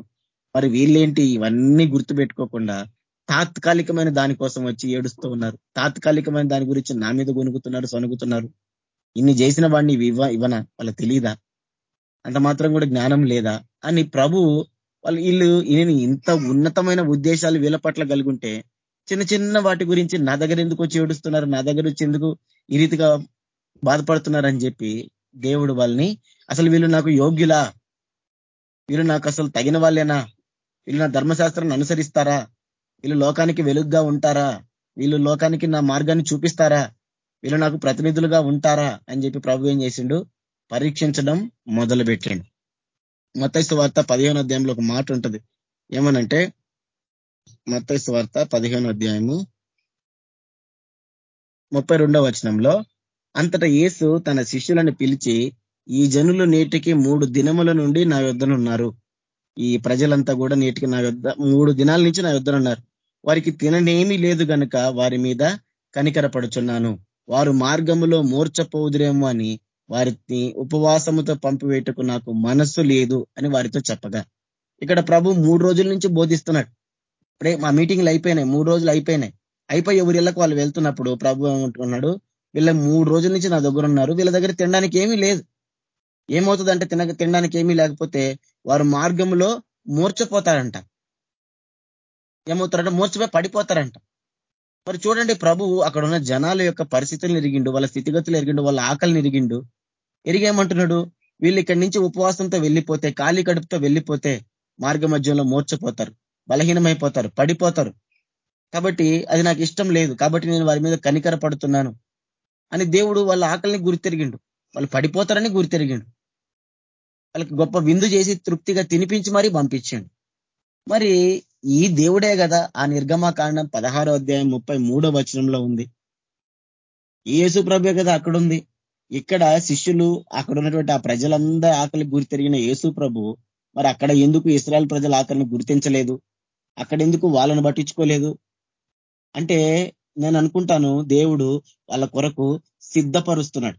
మరి వీళ్ళేంటి? ఇవన్నీ గుర్తుపెట్టుకోకుండా తాత్కాలికమైన దానికోసం వచ్చి ఏడుస్తూ ఉన్నారు. తాత్కాలికమైన దాని గురించి నా మీద గొనుగుతున్నారు సొనుగుతున్నారు ఇన్ని చేసిన వాడిని ఇవ్వ ఇవ్వన? వాళ్ళకి తెలియదా అంత మాత్రం కూడా జ్ఞానం లేదా? అని ప్రభు వాళ్ళు వీళ్ళు ఈయన ఇంత ఉన్నతమైన ఉద్దేశాలు వీళ్ళ పట్ల కలుగుంటే చిన్న చిన్న వాటి గురించి నా దగ్గర ఎందుకు వచ్చి ఏడుస్తున్నారు? నా దగ్గర వచ్చి ఎందుకు ఈ రీతిగా బాధపడుతున్నారని చెప్పి దేవుడు వాళ్ళని. అసలు వీళ్ళు నాకు యోగ్యులా? వీళ్ళు నాకు అసలు తగిన వాళ్ళేనా? వీళ్ళు నా ధర్మశాస్త్రాన్ని అనుసరిస్తారా? వీళ్ళు లోకానికి వెలుగ్గా ఉంటారా? వీళ్ళు లోకానికి నా మార్గాన్ని చూపిస్తారా? వీళ్ళు నాకు ప్రతినిధులుగా ఉంటారా? అని చెప్పి ప్రభు ఏం చేసిండు? పరీక్షించడం మొదలు పెట్టిండు వార్త పదిహేను అధ్యాయంలో ఒక మాట ఉంటుంది. ఏమనంటే మతైసు వార్త పదిహేను అధ్యాయము ముప్పై వచనంలో అంతటా యేసు తన శిష్యులను పిలిచి ఈ జనులు నేటికి మూడు దినముల నుండి నా యుద్ధనున్నారు ఈ ప్రజలంతా కూడా నేటికి నా యుద్ధ మూడు దినాల నుంచి నా యుద్ధనున్నారు వారికి తిననేమీ లేదు గనుక వారి మీద కనికరపడుచున్నాను. వారు మార్గములో మూర్చపోదురేమో అని వారిని ఉపవాసముతో పంపివేటకు నాకు మనస్సు లేదు అని వారితో చెప్పగా. ఇక్కడ ప్రభు మూడు రోజుల నుంచి బోధిస్తున్నాడు. ఇప్పుడే మా మీటింగ్లు అయిపోయినాయి మూడు రోజులు అయిపోయినాయి. అయిపోయి ఎవరిళ్ళకు వాళ్ళు వెళ్తున్నప్పుడు ప్రభు ఏమంటున్నాడు? వీళ్ళ మూడు రోజుల నుంచి నా దగ్గర ఉన్నారు. వీళ్ళ దగ్గర తినడానికి ఏమీ లేదు. ఏమవుతుందంటే తిన తినడానికి ఏమీ లేకపోతే వారు మార్గంలో మూర్చపోతారంట. ఏమవుతారంటే మూర్చపోయి పడిపోతారంట. మరి చూడండి ప్రభువు అక్కడ ఉన్న జనాల యొక్క పరిస్థితులను ఎరిగిండు వాళ్ళ స్థితిగతులు ఎరిగిండు వాళ్ళ ఆకలిని ఎరిగిండు. ఎరిగేమంటున్నాడు? వీళ్ళు ఇక్కడి నుంచి ఉపవాసంతో వెళ్ళిపోతే ఖాళీ కడుపుతో వెళ్ళిపోతే మార్గ మధ్యంలో మూర్చపోతారు. బలహీనమైపోతారు పడిపోతారు. కాబట్టి అది నాకు ఇష్టం లేదు. కాబట్టి నేను వారి మీద కనికర పడుతున్నాను. అని దేవుడు వాళ్ళ ఆకలిని గురితెరిగిండు. వాళ్ళు పడిపోతారని గురితెరిగిండు. వాళ్ళకి గొప్ప విందు చేసి తృప్తిగా తినిపించి మరీ పంపించాడు. మరి ఈ దేవుడే కదా ఆ నిర్గమాకాండం పదహారో అధ్యాయం ముప్పై మూడో వచనంలో ఉంది. ఈ యేసు ప్రభే కదా అక్కడుంది. ఇక్కడ శిష్యులు అక్కడ ఉన్నటువంటి ఆ ప్రజలందరూ ఆకలి గురితెరిగిన యేసు ప్రభు మరి అక్కడ ఎందుకు ఇస్రాయల్ ప్రజల ఆకలిని గుర్తించలేదు? అక్కడ ఎందుకు వాళ్ళను పట్టించుకోలేదు? అంటే నేను అనుకుంటాను దేవుడు వాళ్ళ కొరకు సిద్ధపరుస్తున్నాడు.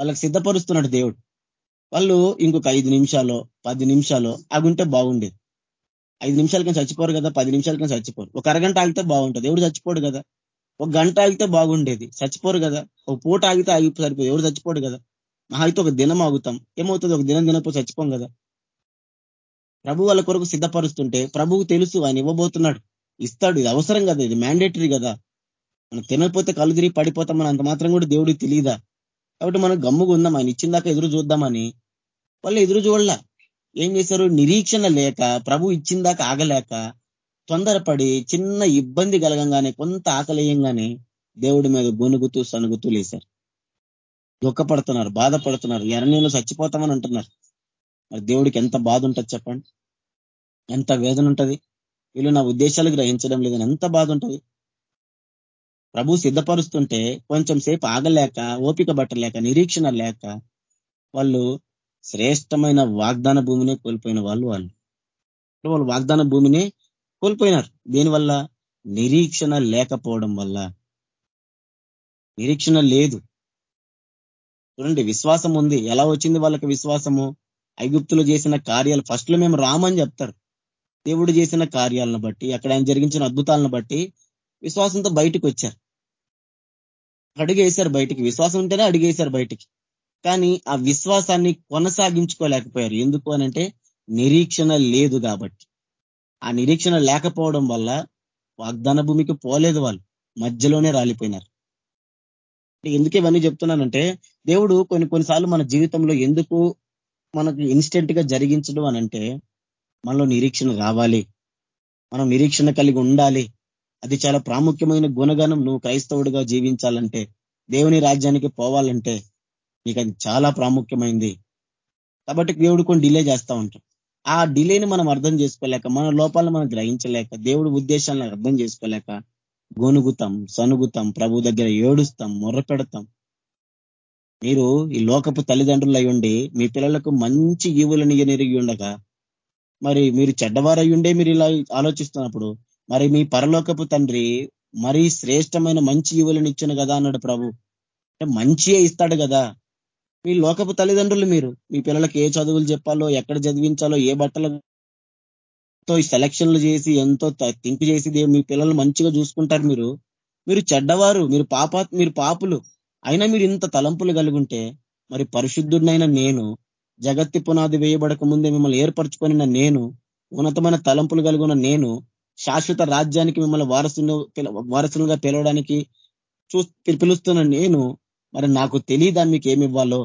వాళ్ళకి సిద్ధపరుస్తున్నాడు దేవుడు. వాళ్ళు ఇంకొక ఐదు నిమిషాలు పది నిమిషాలు అగుంటే బాగుండేది. ఐదు నిమిషాలకి చచ్చిపోరు కదా పది నిమిషాలకి చచ్చిపోరు. ఒక అరగంట ఆగితే బాగుంటుంది. ఎవరు చచ్చిపోడు కదా. ఒక గంట ఆగితే బాగుండేది. చచ్చిపోరు కదా. ఒక పూట ఆగితే ఆగి సరిపోదు. ఎవరు చచ్చిపోడు కదా. మహా అయితే ఒక దినం ఆగుతాం. ఏమవుతుంది? ఒక దినం దినపో చచ్చిపోం కదా. ప్రభు వాళ్ళ కొరకు సిద్ధపరుస్తుంటే ప్రభువు తెలుసు ఆయన ఇవ్వబోతున్నాడు. ఇస్తాడు. ఇది అవసరం కదా. ఇది మ్యాండేటరీ కదా. మనం తినకపోతే కళ్ళు తిరిగి పడిపోతామని అంత మాత్రం కూడా దేవుడికి తెలియదా? కాబట్టి మనం గమ్ముగా ఉందాం. ఆయన ఇచ్చిందాక ఎదురు చూద్దామని వాళ్ళు ఎదురు చూడలా. ఏం చేశారు? నిరీక్షణ లేక ప్రభు ఇచ్చిందాక ఆగలేక తొందరపడి చిన్న ఇబ్బంది కలగంగానే కొంత ఆకలేయంగానే దేవుడి మీద గొనుగుతూ సనుగుతూ లేశారు. దుఃఖపడుతున్నారు బాధపడుతున్నారు. ఎరణ్యంలో చచ్చిపోతామని అంటున్నారు. మరి దేవుడికి ఎంత బాధ ఉంటుంది చెప్పండి? ఎంత వేదన ఉంటుంది? వీళ్ళు నా ఉద్దేశాలు గ్రహించడం లేదని ఎంత బాధ ఉంటుంది ప్రభు సిద్ధపరుస్తుంటే కొంచెం సేపు ఆగలేక ఓపిక పట్టలేక నిరీక్షణ లేక వాళ్ళు శ్రేష్టమైన వాగ్దాన భూమినే కోల్పోయిన వాళ్ళు వాళ్ళు. వాళ్ళు వాగ్దాన భూమినే కోల్పోయినారు. దీనివల్ల నిరీక్షణ లేకపోవడం వల్ల. నిరీక్షణ లేదు. చూడండి విశ్వాసం ఉంది. ఎలా వచ్చింది వాళ్ళకి విశ్వాసము? ఐగుప్తులు చేసిన కార్యాలు ఫస్ట్లో మేము రామని చెప్తారు. దేవుడు చేసిన కార్యాలను బట్టి అక్కడ ఆయన జరిగించిన అద్భుతాలను బట్టి విశ్వాసంతో బయటకు వచ్చారు. అడిగేశారు బయటికి. విశ్వాసం ఉంటేనే అడిగేశారు బయటికి. కానీ ఆ విశ్వాసాన్ని కొనసాగించుకోలేకపోయారు. ఎందుకు అనంటే నిరీక్షణ లేదు కాబట్టి. ఆ నిరీక్షణ లేకపోవడం వల్ల వాగ్దాన భూమికి పోలేదు వాళ్ళు. మధ్యలోనే రాలిపోయినారు. ఎందుకు ఇవన్నీ చెప్తున్నానంటే దేవుడు కొన్ని కొన్నిసార్లు మన జీవితంలో ఎందుకు మనకు ఇన్స్టెంట్గా జరిగించడం అనంటే మనలో నిరీక్షణ రావాలి. మనం నిరీక్షణ కలిగి ఉండాలి. అది చాలా ప్రాముఖ్యమైన గుణగణం. నువ్వు క్రైస్తవుడిగా జీవించాలంటే దేవుని రాజ్యానికి పోవాలంటే నీకు అది చాలా ప్రాముఖ్యమైంది. కాబట్టి దేవుడు కొన్ని డిలే చేస్తూ ఉంటాం ఆ డిలేని మనం అర్థం చేసుకోలేక మన లోపాలను మనం గ్రహించలేక దేవుడి ఉద్దేశాలను అర్థం చేసుకోలేక గొనుగుతాం సనుగుతాం ప్రభు దగ్గర ఏడుస్తాం మొర్ర పెడతాం. మీరు ఈ లోకపు తల్లిదండ్రులు అయ్యుండి మీ పిల్లలకు మంచి ఈవులను ఎరిగి ఉండగా మరి మీరు చెడ్డవారయ్యుండే మీరు ఇలా ఆలోచిస్తున్నప్పుడు మరి మీ పరలోకపు తండ్రి మరీ శ్రేష్టమైన మంచి యువలను ఇచ్చాను కదా అన్నాడు ప్రభు. అంటే మంచియే ఇస్తాడు కదా. మీ లోకపు తల్లిదండ్రులు మీరు మీ పిల్లలకి ఏ చదువులు చెప్పాలో ఎక్కడ చదివించాలో ఏ బట్టలతో సెలక్షన్లు చేసి ఎంతో థింక్ చేసి మీ పిల్లలు మంచిగా చూసుకుంటారు మీరు. మీరు చెడ్డవారు మీరు పాప మీరు పాపులు. అయినా మీరు ఇంత తలంపులు కలిగుంటే మరి పరిశుద్ధుడినైనా నేను జగత్తి పునాది వేయబడక ముందే మిమ్మల్ని ఏర్పరచుకొని నేను ఉన్నతమైన తలంపులు కలిగిన నేను శాశ్వత రాజ్యానికి మిమ్మల్ని వారసులు వారసులుగా పిలవడానికి చూ పిలుస్తున్న నేను మరి నాకు తెలియదా మీకు ఏమి ఇవ్వాలో?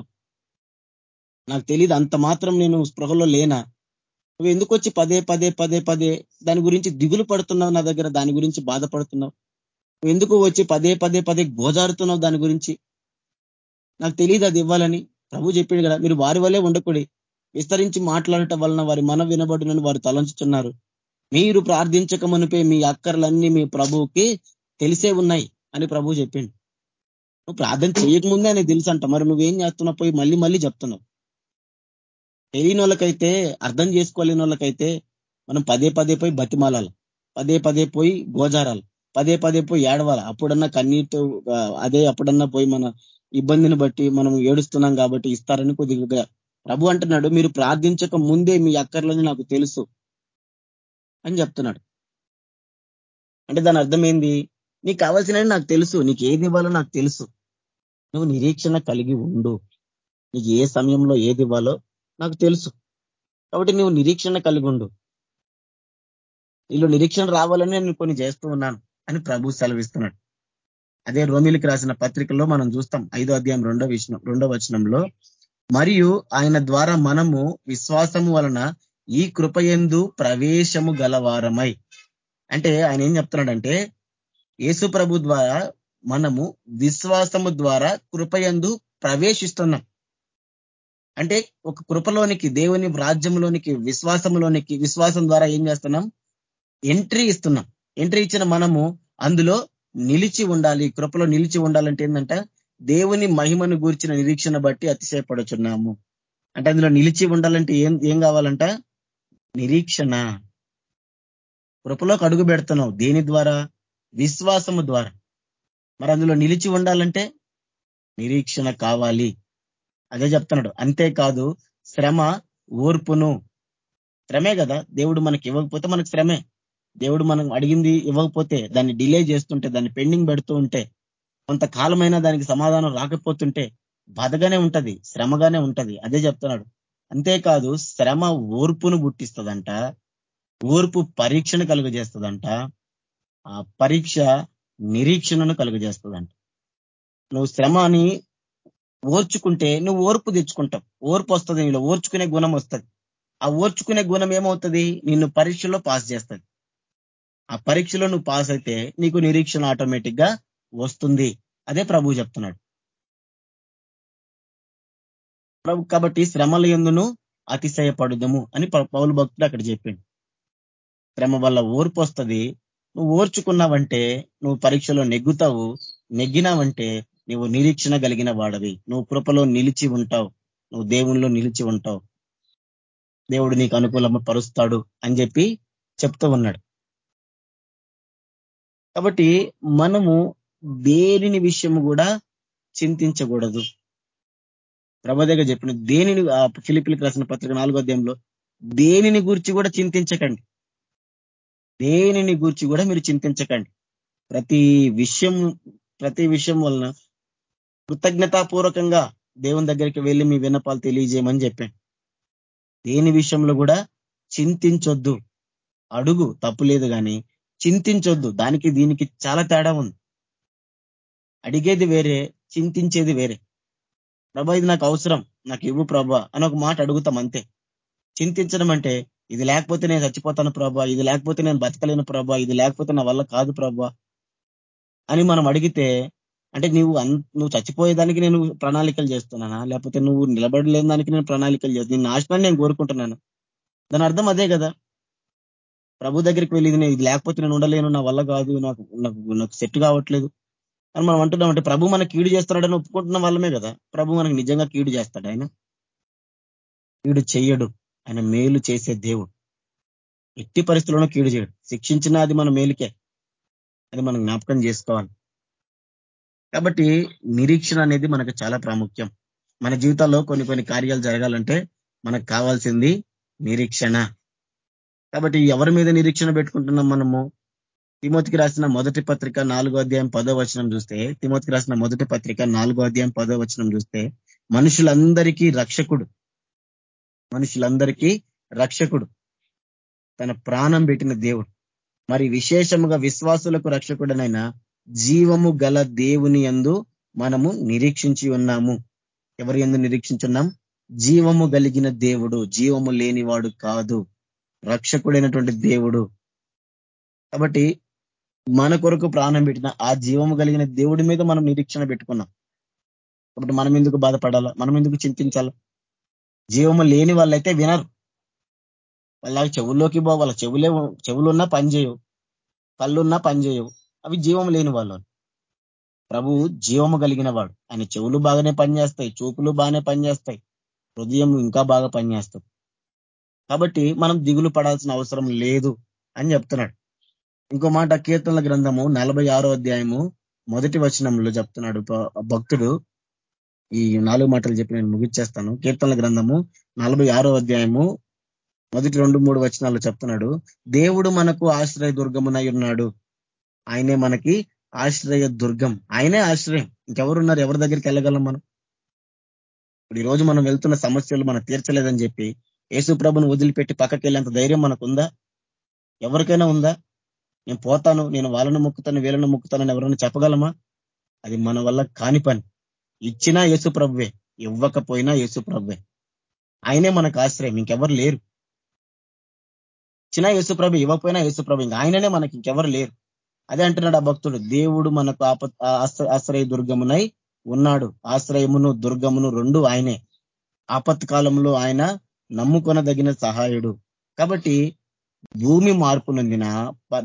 నాకు తెలియదు అంత మాత్రం నేను స్పృహలో లేనా? నువ్వు ఎందుకు వచ్చి పదే పదే పదే పదే దాని గురించి దిగులు పడుతున్నావు నా దగ్గర? దాని గురించి బాధపడుతున్నావు? నువ్వు ఎందుకు వచ్చి పదే పదే పదే గోజారుతున్నావు దాని గురించి? నాకు తెలియదు అది ఇవ్వాలని. ప్రభు చెప్పాడు కదా మీరు వారి వల్లే ఉండకూడి విస్తరించి మాట్లాడటం వలన వారి మన వినబడినని వారు తలంచుతున్నారు మీరు ప్రార్థించక మీ అక్కర్లన్నీ మీ ప్రభువుకి తెలిసే ఉన్నాయి అని ప్రభు చెప్పిండు. నువ్వు ప్రార్థన చేయకముందే అని తెలుసు అంట మరి నువ్వేం చేస్తున్నా పోయి మళ్ళీ మళ్ళీ చెప్తున్నావు. తెలియని వాళ్ళకైతే అర్థం చేసుకోలేని వాళ్ళకైతే మనం పదే పదే పోయి బతిమాలాలి. పదే పదే పోయి గోజారాలు. పదే పదే పోయి ఏడవాలి. అప్పుడన్నా కన్నీటితో అదే అప్పుడన్నా పోయి మన ఇబ్బందిని బట్టి మనం ఏడుస్తున్నాం కాబట్టి ఇస్తారని కొద్దిగా ప్రభు అంటున్నాడు మీరు ప్రార్థించక ముందే మీ అక్కర్లని నాకు తెలుసు అని చెప్తున్నాడు. అంటే దాని అర్థం ఏంది నీకు కావాల్సినవి నాకు తెలుసు నీకు ఏది ఇవ్వాలో నాకు తెలుసు. నువ్వు నిరీక్షణ కలిగి ఉండు. నీకు ఏ సమయంలో ఏది ఇవ్వాలో నాకు తెలుసు. కాబట్టి నువ్వు నిరీక్షణ కలిగి ఉండు. వీళ్ళు నిరీక్షణ రావాలని నేను కొన్ని చేస్తూ ఉన్నాను అని ప్రభు సెలవిస్తున్నాడు. అదే రోమిలికి రాసిన పత్రికలో మనం చూస్తాం ఐదో అధ్యాయం రెండో విషయం రెండో వచనంలో మరియు ఆయన ద్వారా మనము విశ్వాసము వలన ఈ కృపయందు ప్రవేశము గలవారమై. అంటే ఆయన ఏం చెప్తున్నాడంటే యేసు ప్రభు ద్వారా మనము విశ్వాసము ద్వారా కృపయందు ప్రవేశిస్తున్నాం. అంటే ఒక కృపలోనికి దేవుని రాజ్యంలోనికి విశ్వాసంలోనికి విశ్వాసం ద్వారా ఏం చేస్తున్నాం? ఎంట్రీ ఇస్తున్నాం. ఎంట్రీ ఇచ్చిన మనము అందులో నిలిచి ఉండాలి కృపలో నిలిచి ఉండాలంటే ఏంటంటే దేవుని మహిమను గూర్చిన నిరీక్షణ బట్టి అతిశయపడుచున్నాము. అంటే అందులో నిలిచి ఉండాలంటే ఏం ఏం కావాలంట? నిరీక్షణ. కృపలోకి అడుగు పెడుతున్నావు. దేని ద్వారా? విశ్వాసము ద్వారా. మరి అందులో నిలిచి ఉండాలంటే నిరీక్షణ కావాలి. అదే చెప్తున్నాడు. అంతేకాదు శ్రమ ఓర్పును. శ్రమే కదా. దేవుడు మనకి ఇవ్వకపోతే మనకు శ్రమే. దేవుడు మనం అడిగింది ఇవ్వకపోతే దాన్ని డిలే చేస్తుంటే దాన్ని పెండింగ్ పెడుతూ ఉంటే కొంతకాలమైనా దానికి సమాధానం రాకపోతుంటే బాధగానే ఉంటది శ్రమగానే ఉంటది. అదే చెప్తున్నాడు. అంతేకాదు శ్రమ ఓర్పును పుట్టిస్తుందంట ఓర్పు పరీక్షను కలుగజేస్తుందంట ఆ పరీక్ష నిరీక్షణను కలుగజేస్తుందంట. నువ్వు శ్రమని ఓర్చుకుంటే నువ్వు ఓర్పు తెచ్చుకుంటావు. ఓర్పు వస్తుంది నీలో ఓర్చుకునే గుణం వస్తుంది. ఆ ఓర్చుకునే గుణం ఏమవుతుంది? నిన్ను పరీక్షలో పాస్ చేస్తుంది. ఆ పరీక్షలో నువ్వు పాస్ అయితే నీకు నిరీక్షణ ఆటోమేటిక్గా వస్తుంది. అదే ప్రభు చెప్తున్నాడు. ప్రభు కాబట్టి శ్రమల ఎందును అతిశయపడుదము అని పౌలు భక్తుడు అక్కడ చెప్పిండు. శ్రమ వల్ల ఓర్పు వస్తుంది. నువ్వు ఓర్చుకున్నావంటే నువ్వు పరీక్షలో నెగ్గుతావు. నెగ్గినావంటే నువ్వు నిరీక్షణ కలిగిన వాడవి. నువ్వు కృపలో నిలిచి ఉంటావు. నువ్వు దేవుణ్ణిలో నిలిచి ఉంటావు. దేవుడు నీకు అనుకూలమ పరుస్తాడు అని చెప్పి చెప్తూ ఉన్నాడు. కాబట్టి మనము దేనిని విషయము కూడా చింతించకూడదు. ప్రభాదేగా చెప్పిన దేనిని ఫిలిపిలికి రాసిన పత్రిక నాలుగో అధ్యాయంలో దేనిని గురించి కూడా చింతించకండి. దేనిని గురించి కూడా మీరు చింతించకండి. ప్రతి విషయం ప్రతి విషయం వలన కృతజ్ఞతాపూర్వకంగా దేవుని దగ్గరికి వెళ్ళి మీ విన్నపాలు తెలియజేయమని చెప్పాను. దేని విషయంలో కూడా చింతించొద్దు. అడుగు తప్పు లేదు కానీ చింతించొద్దు. దానికి దీనికి చాలా తేడా ఉంది. అడిగేది వేరే చింతించేది వేరే. ప్రభా ఇది నాకు అవసరం. నాకు ఇవ్వు ప్రభా అని ఒక మాట అడుగుతాం అంతే. చింతించడం అంటే ఇది లేకపోతే నేను చచ్చిపోతాను ప్రభా ఇది లేకపోతే నేను బతకలేను ప్రభా ఇది లేకపోతే నా వల్ల కాదు ప్రభా అని మనం అడిగితే అంటే నువ్వు నువ్వు చచ్చిపోయేదానికి నేను ప్రణాళికలు చేస్తున్నానా? లేకపోతే నువ్వు నిలబడలేని దానికి నేను ప్రణాళికలు చేస్తాను నాశనాన్ని నేను కోరుకుంటున్నాను. దాని అర్థం అదే కదా. ప్రభు దగ్గరికి వెళ్ళి ఇది లేకపోతే నేను ఉండలేను నా వల్ల కాదు నాకు నాకు నాకు సెట్ కావట్లేదు అని మనం అంటున్నాం అంటే ప్రభు మనకి కీడు చేస్తున్నాడని ఒప్పుకుంటున్న వాళ్ళమే కదా. ప్రభు మనకి నిజంగా కీడు చేస్తాడు ఆయన? కీడు చెయ్యడు ఆయన మేలు చేసే దేవుడు. ఎట్టి పరిస్థితుల్లోనూ కీడు చేయడు. శిక్షించిన అది మన మేలుకే. అది మనం జ్ఞాపకం చేసుకోవాలి. కాబట్టి నిరీక్షణ అనేది మనకు చాలా ప్రాముఖ్యం. మన జీవితాల్లో కొన్ని కొన్ని కార్యాలు జరగాలంటే మనకు కావాల్సింది నిరీక్షణ. కాబట్టి ఎవరి మీద నిరీక్షణ పెట్టుకుంటున్నాం మనము? తిమోతికి రాసిన మొదటి పత్రిక నాలుగో అధ్యాయం పదో వచనం చూస్తే తిమోతికి రాసిన మొదటి పత్రిక నాలుగో అధ్యాయం పదో వచనం చూస్తే మనుషులందరికీ రక్షకుడు. మనుషులందరికీ రక్షకుడు. తన ప్రాణం పెట్టిన దేవుడు. మరి విశేషముగా విశ్వాసులకు రక్షకుడనైనా జీవము గల దేవుని ఎందు మనము నిరీక్షించి ఉన్నాము. ఎవరి ఎందు నిరీక్షించున్నాం? జీవము కలిగిన దేవుడు. జీవము లేనివాడు కాదు. రక్షకుడైనటువంటి దేవుడు. కాబట్టి మన కొరకు ప్రాణం పెట్టిన ఆ జీవము కలిగిన దేవుడి మీద మనం నిరీక్షణ పెట్టుకున్నాం. కాబట్టి మనం ఎందుకు బాధపడాలా? మనం ఎందుకు చింతించాలా? జీవము లేని వాళ్ళైతే వినరు. వాళ్ళ చెవుల్లోకి పో వాళ్ళ చెవులే చెవులున్నా పనిచేయవు కళ్ళున్నా పనిచేయవు అవి జీవం లేని వాళ్ళు. ప్రభు జీవము కలిగిన వాడు. ఆయన చెవులు బాగానే పనిచేస్తాయి చూపులు బాగానే పనిచేస్తాయి. హృదయం ఇంకా బాగా పనిచేస్తుంది కాబట్టి మనం దిగులు పడాల్సిన అవసరం లేదు అని చెప్తున్నాడు. ఇంకో మాట కీర్తనల గ్రంథము నలభై అధ్యాయము మొదటి వచనంలో చెప్తున్నాడు భక్తుడు. ఈ నాలుగు మాటలు చెప్పి నేను ముగిచ్చేస్తాను. కీర్తనల గ్రంథము నలభై అధ్యాయము మొదటి రెండు మూడు వచనాలు చెప్తున్నాడు. దేవుడు మనకు ఆశ్రయ దుర్గమునై ఉన్నాడు. ఆయనే మనకి ఆశ్రయ దుర్గం. ఆయనే ఆశ్రయం. ఇంకెవరున్నారు? ఎవరి దగ్గరికి వెళ్ళగలం మనం? ఇప్పుడు ఈ రోజు మనం వెళ్తున్న సమస్యలు మనం తీర్చలేదని చెప్పి యేసు ప్రభును వదిలిపెట్టి పక్కకి వెళ్ళేంత ధైర్యం మనకు ఉందా ఎవరికైనా ఉందా? నేను పోతాను నేను వాళ్ళను మొక్కుతాను వీళ్ళను మొక్కుతానని ఎవరైనా చెప్పగలమా? అది మన వల్ల కాని పని. ఇచ్చినా యేసు ప్రభువే ఇవ్వకపోయినా యేసు ప్రభువే. ఆయనే మనకు ఆశ్రయం ఇంకెవరు లేరు. ఇచ్చినా యేసుప్రభు ఇవ్వకపోయినా యేసుప్రభు ఇంకా ఆయననే మనకి ఇంకెవరు లేరు. అదే అంటున్నాడు ఆ భక్తుడు దేవుడు మనకు ఆశ్రయ దుర్గమునై ఉన్నాడు. ఆశ్రయమును దుర్గమును రెండు ఆయనే. ఆపత్ కాలంలో ఆయన నమ్ముకొనదగిన సహాయుడు. కాబట్టి భూమి మార్పు నొందిన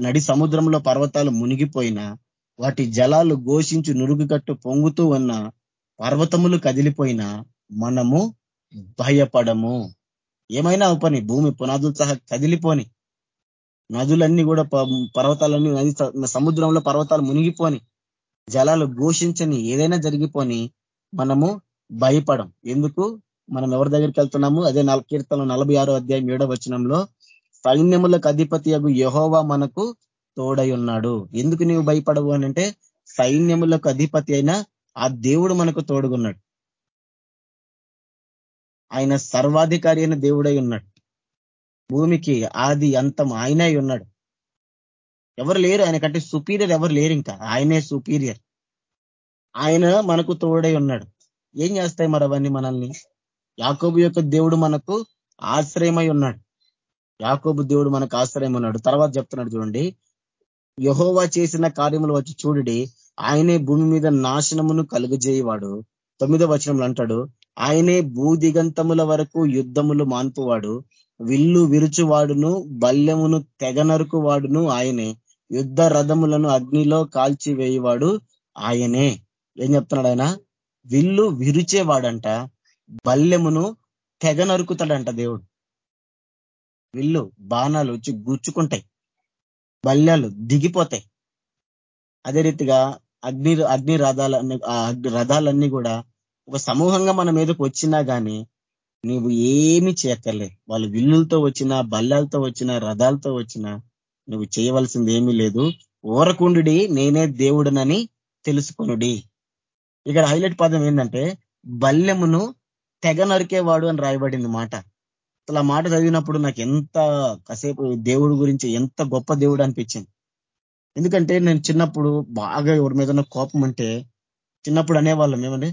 నడి సముద్రంలో పర్వతాలు మునిగిపోయినా వాటి జలాలు ఘోషించి నురుగుగట్టు పొంగుతూ ఉన్న పర్వతములు కదిలిపోయినా మనము భయపడము. ఏమైనా పని భూమి పునాదులు సహా కదిలిపోని నదులన్నీ కూడా పర్వతాలన్నీ నది సముద్రంలో పర్వతాలు మునిగిపోని జలాలు ఘోషించని ఏదైనా జరిగిపోని మనము భయపడం. ఎందుకు? మనం ఎవరి దగ్గరికి వెళ్తున్నాము? అదే కీర్తన నలభై ఆరో అధ్యాయం ఏడో వచనంలో సైన్యములకు అధిపతి అగు యహోవా మనకు తోడై ఉన్నాడు. ఎందుకు నీవు భయపడవు అంటే సైన్యములకు అధిపతి అయిన ఆ దేవుడు మనకు తోడుగున్నాడు ఆయన సర్వాధికారి అయిన దేవుడై ఉన్నాడు. భూమికి ఆది అంతం ఆయనే ఉన్నాడు. ఎవరు లేరు. ఆయన కంటే సుపీరియర్ ఎవరు లేరు ఇంకా. ఆయనే సుపీరియర్ ఆయన మనకు తోడై ఉన్నాడు. ఏం చేస్తాయి మరి అవన్నీ మనల్ని? యాకోబు యొక్క దేవుడు మనకు ఆశ్రయమై ఉన్నాడు. యాకోబు దేవుడు మనకు ఆశ్రయం ఉన్నాడు. తర్వాత చెప్తున్నాడు చూడండి. యహోవా చేసిన కార్యములు వచ్చి చూడండి. ఆయనే భూమి మీద నాశనమును కలుగజేయవాడు. తొమ్మిదో వచనంలో అంటాడు. ఆయనే భూదిగంతముల వరకు యుద్ధములు మాన్పువాడు. విల్లు విరుచువాడును బల్యమును తెగనరుకు వాడును ఆయనే. యుద్ధ రథములను అగ్నిలో కాల్చివేయవాడు ఆయనే. ఏం చెప్తున్నాడు ఆయన? విల్లు విరిచేవాడంట. బల్లెమును తెగ నరుకుతాడంట దేవుడు. విల్లు బాణాలు వచ్చి గుచ్చుకుంటాయి. బల్యాలు దిగిపోతాయి. అదే రీతిగా అగ్ని అగ్ని రథాలన్నీ రథాలన్నీ కూడా ఒక సమూహంగా మన మీదకి వచ్చినా కానీ నువ్వు ఏమి చేయక్కర్లే. వాళ్ళు విల్లులతో వచ్చినా బల్లాలతో వచ్చినా రథాలతో వచ్చినా నువ్వు చేయవలసింది ఏమీ లేదు. ఓరకుండుడి నేనే దేవుడనని తెలుసుకొనుడి. ఇక్కడ హైలైట్ పదం ఏంటంటే బల్యమును తెగ నరికేవాడు అని రాయబడింది మాట. అసలు ఆ మాట చదివినప్పుడు నాకు ఎంత కాసేపు దేవుడు గురించి ఎంత గొప్ప దేవుడు అనిపించింది. ఎందుకంటే నేను చిన్నప్పుడు బాగా ఎవరి మీద కోపం అంటే చిన్నప్పుడు అనేవాళ్ళం ఏమంటే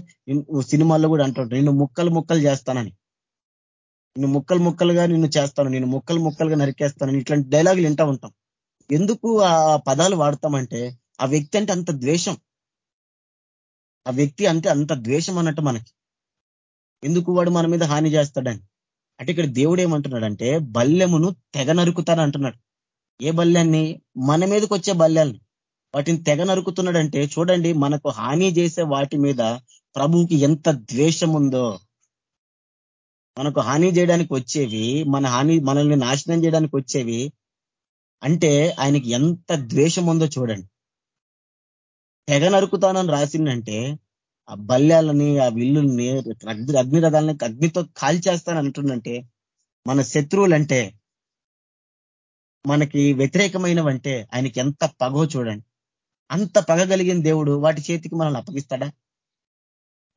సినిమాల్లో కూడా అంటుంటారు నేను ముక్కలు ముక్కలు చేస్తానని. నిన్ను ముక్కలు ముక్కలుగా నిన్ను చేస్తాను నేను ముక్కలు ముక్కలుగా నరికేస్తాను ఇట్లాంటి డైలాగులు వింటా ఉంటాం. ఎందుకు ఆ పదాలు వాడతామంటే ఆ వ్యక్తి అంటే అంత ద్వేషం. ఆ వ్యక్తి అంటే అంత ద్వేషం అన్నట్టు మనకి. ఎందుకు వాడు మన మీద హాని చేస్తాడని? అంటే ఇక్కడ దేవుడు ఏమంటున్నాడంటే బల్యమును తెగ నరుకుతాను అంటున్నాడు ఏ బల్యాన్ని? మన మీదకి వచ్చే బల్యాల్ని. వాటిని తెగ నరుకుతున్నాడంటే చూడండి మనకు హాని చేసే వాటి మీద ప్రభువుకి ఎంత ద్వేషం ఉందో మనకు హాని చేయడానికి వచ్చేవి మన హాని మనల్ని నాశనం చేయడానికి వచ్చేవి అంటే ఆయనకి ఎంత ద్వేషం ఉందో చూడండి. తెగ నరుకుతానని రాసిందంటే ఆ బల్యాలని ఆ విల్లుల్ని అగ్ని అగ్నిరథాలని అగ్నితో కాల్చేస్తాను అంటుండంటే మన శత్రువులంటే మనకి వ్యతిరేకమైనవంటే ఆయనకి ఎంత పగో చూడండి. అంత పగ కలిగిన దేవుడు వాటి చేతికి మనల్ని అప్పగిస్తాడా?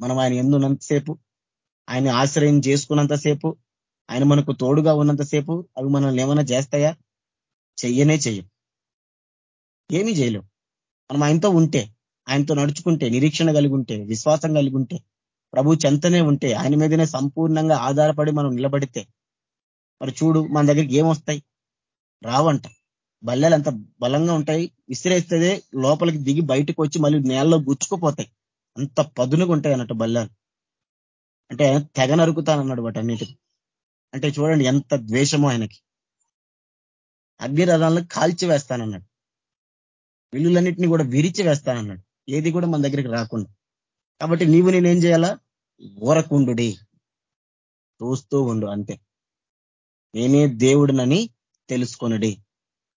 మనం ఆయన ఎందున్నంతసేపు ఆయన ఆశ్రయం చేసుకున్నంతసేపు ఆయన మనకు తోడుగా ఉన్నంతసేపు అవి మనల్ని ఏమైనా చేస్తాయా? చెయ్యనే చెయ్యం. ఏమీ చేయలేం. మనం ఆయనతో ఉంటే ఆయనతో నడుచుకుంటే నిరీక్షణ కలిగి ఉంటే విశ్వాసం కలిగి ఉంటే ప్రభు చెంతనే ఉంటే ఆయన మీదనే సంపూర్ణంగా ఆధారపడి మనం నిలబడితే మరి చూడు మన దగ్గరికి ఏమొస్తాయి? రావంట. బల్లెలు అంత బలంగా ఉంటాయి. విసిరేస్తే లోపలికి దిగి బయటకు వచ్చి మళ్ళీ నేలలో గుచ్చుకుపోతాయి. అంత పదునుగా ఉంటాయి అన్నట్టు బల్లెలు. అంటే తెగ నరుకుతానన్నాడు వాటన్నిటికి అంటే చూడండి ఎంత ద్వేషమో ఆయనకి. అగ్నిరథాలను కాల్చి వేస్తానన్నాడు విల్లులన్నింటినీ కూడా విరిచి వేస్తానన్నాడు ఏది కూడా మన దగ్గరికి రాకుండా. కాబట్టి నీవు నేనేం చేయాలా? ఊరకుండు చూస్తూ ఉండు అంతే. నేనే దేవుడినని తెలుసుకొనడి.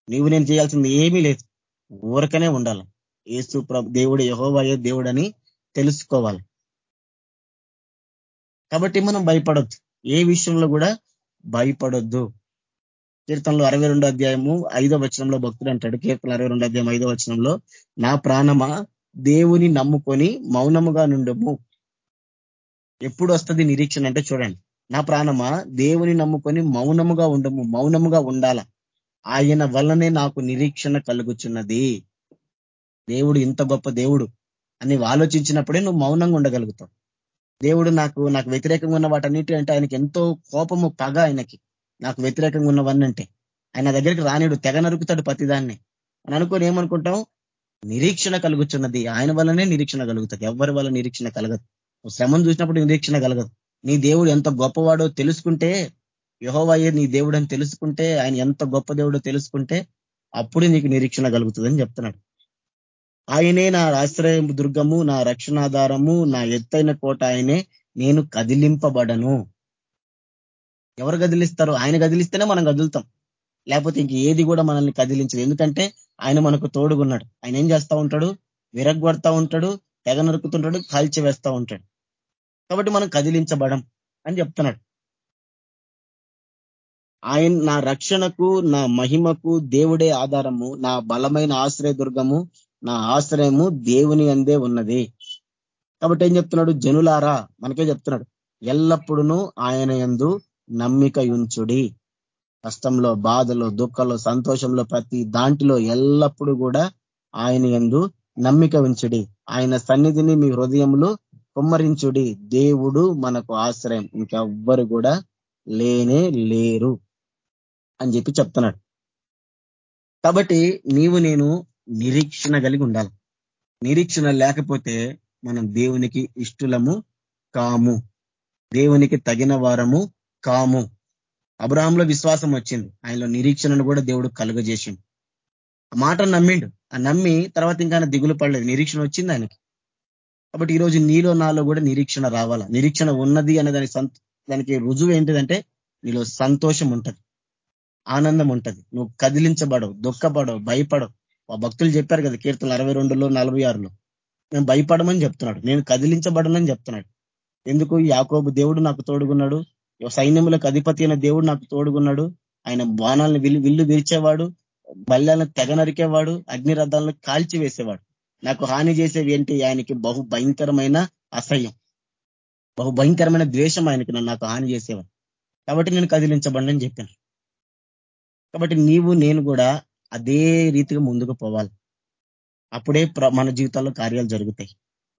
నీవు నేను చేయాల్సింది ఏమీ లేదు. ఊరకనే ఉండాలి. ఏసు దేవుడు యహోవాయే దేవుడని తెలుసుకోవాలి. కాబట్టి మనం భయపడొద్దు. ఏ విషయంలో కూడా భయపడొద్దు. కీర్తనలో అరవై అధ్యాయము ఐదో వచనంలో భక్తుడు అంటాడు. కీర్తన అరవై అధ్యాయం ఐదో వచనంలో నా ప్రాణమా దేవుని నమ్ముకొని మౌనముగా నుండము. ఎప్పుడు వస్తుంది నిరీక్షణ అంటే చూడండి. నా ప్రాణమా? దేవుని నమ్ముకొని మౌనముగా ఉండము. మౌనముగా ఉండాల? ఆయన వల్లనే నాకు నిరీక్షణ కలుగుచున్నది. దేవుడు ఇంత గొప్ప దేవుడు అని ఆలోచించినప్పుడే నువ్వు మౌనంగా ఉండగలుగుతావు. దేవుడు నాకు నాకు వ్యతిరేకంగా ఉన్న వాటన్నిటి అంటే ఆయనకి ఎంతో కోపము పగ ఆయనకి. నాకు వ్యతిరేకంగా ఉన్నవన్నంటే ఆయన దగ్గరికి రానిడు తెగ నరుకుతాడు ప్రతిదాన్ని. అని అనుకొని ఏమనుకుంటాం? నిరీక్షణ కలుగుతున్నది ఆయన వల్లనే నిరీక్షణ కలుగుతుంది. ఎవరి వల్ల నిరీక్షణ కలగదు. శ్రమను చూసినప్పుడు నిరీక్షణ కలగదు. నీ దేవుడు ఎంత గొప్పవాడో తెలుసుకుంటే యహోవయ్యే నీ దేవుడు అని తెలుసుకుంటే ఆయన ఎంత గొప్ప దేవుడో తెలుసుకుంటే అప్పుడే నీకు నిరీక్షణ కలుగుతుందని చెప్తున్నాడు. ఆయనే నా ఆశ్రయం దుర్గము నా రక్షణాధారము నా ఎత్తైన కోట ఆయనే. నేను కదిలింపబడను. ఎవరు కదిలిస్తారు? ఆయన కదిలిస్తేనే మనం కదులుతాం. లేకపోతే ఇంక ఏది కూడా మనల్ని కదిలించదు. ఎందుకంటే ఆయన మనకు తోడుగున్నాడు ఆయన ఏం చేస్తా ఉంటాడు? విరగొడతా ఉంటాడు తెగ నరుకుతుంటాడు కాల్చి వేస్తా ఉంటాడు. కాబట్టి మనం కదిలించబడం అని చెప్తున్నాడు. ఆయన నా రక్షణకు నా మహిమకు దేవుడే ఆధారము నా బలమైన ఆశ్రయ దుర్గము నా ఆశ్రయము దేవుని అందే ఉన్నది. కాబట్టి ఏం చెప్తున్నాడు? జనులారా మనకే చెప్తున్నాడు. ఎల్లప్పుడూ ఆయన ఎందు నమ్మిక ఉంచుడి కష్టంలో బాధలో దుఃఖంలో సంతోషంలో ప్రతి దాంట్లో ఎల్లప్పుడూ కూడా ఆయన ఎందు నమ్మిక ఉంచుడి. ఆయన సన్నిధిని మీ హృదయంలో కుమ్మరించుడి. దేవుడు మనకు ఆశ్రయం. ఇంకెవ్వరు కూడా లేనే లేరు అని చెప్పి చెప్తున్నాడు. కాబట్టి నీవు నేను నిరీక్షణ కలిగి ఉండాలి. నిరీక్షణ లేకపోతే మనం దేవునికి ఇష్టలము కాము. దేవునికి తగిన వారము కాము. అబ్రహాంలో విశ్వాసం వచ్చింది. ఆయనలో నిరీక్షణను కూడా దేవుడు కలుగజేసిండు. ఆ మాట నమ్మిండు. ఆ నమ్మి తర్వాత ఇంకా దిగులు పడలేదు. నిరీక్షణ వచ్చింది ఆయనకి. కాబట్టి ఈరోజు నీలో నాలో కూడా నిరీక్షణ రావాలా? నిరీక్షణ ఉన్నది అనే దానికి దానికి రుజువు ఏంటిదంటే నీలో సంతోషం ఉంటది. ఆనందం ఉంటది. నువ్వు కదిలించబడవు దుఃఖపడవు భయపడవు. ఆ భక్తులు చెప్పారు కదా కీర్తనలు అరవై రెండులో నలభై ఆరులో. నేను భయపడమని చెప్తున్నాడు. నేను కదిలించబడనని చెప్తున్నాడు. ఎందుకు? యాకోబు దేవుడు నాకు తోడుగున్నాడు. సైన్యములకు అధిపతి అయిన దేవుడు నాకు తోడుగున్నాడు. ఆయన బాణాలను విల్లు విల్లు విరిచేవాడు బల్యాలను తెగ నరికేవాడు అగ్నిరథాలను కాల్చి వేసేవాడు నాకు హాని చేసేవి ఏంటి? ఆయనకి బహు భయంకరమైన అసహ్యం. బహు భయంకరమైన ద్వేషం ఆయనకి నాకు హాని చేసేవాడు. కాబట్టి నేను కదిలించబడని చెప్పాను. కాబట్టి నీవు నేను కూడా అదే రీతిగా ముందుకు పోవాలి. అప్పుడే మన జీవితాల్లో కార్యాలు జరుగుతాయి.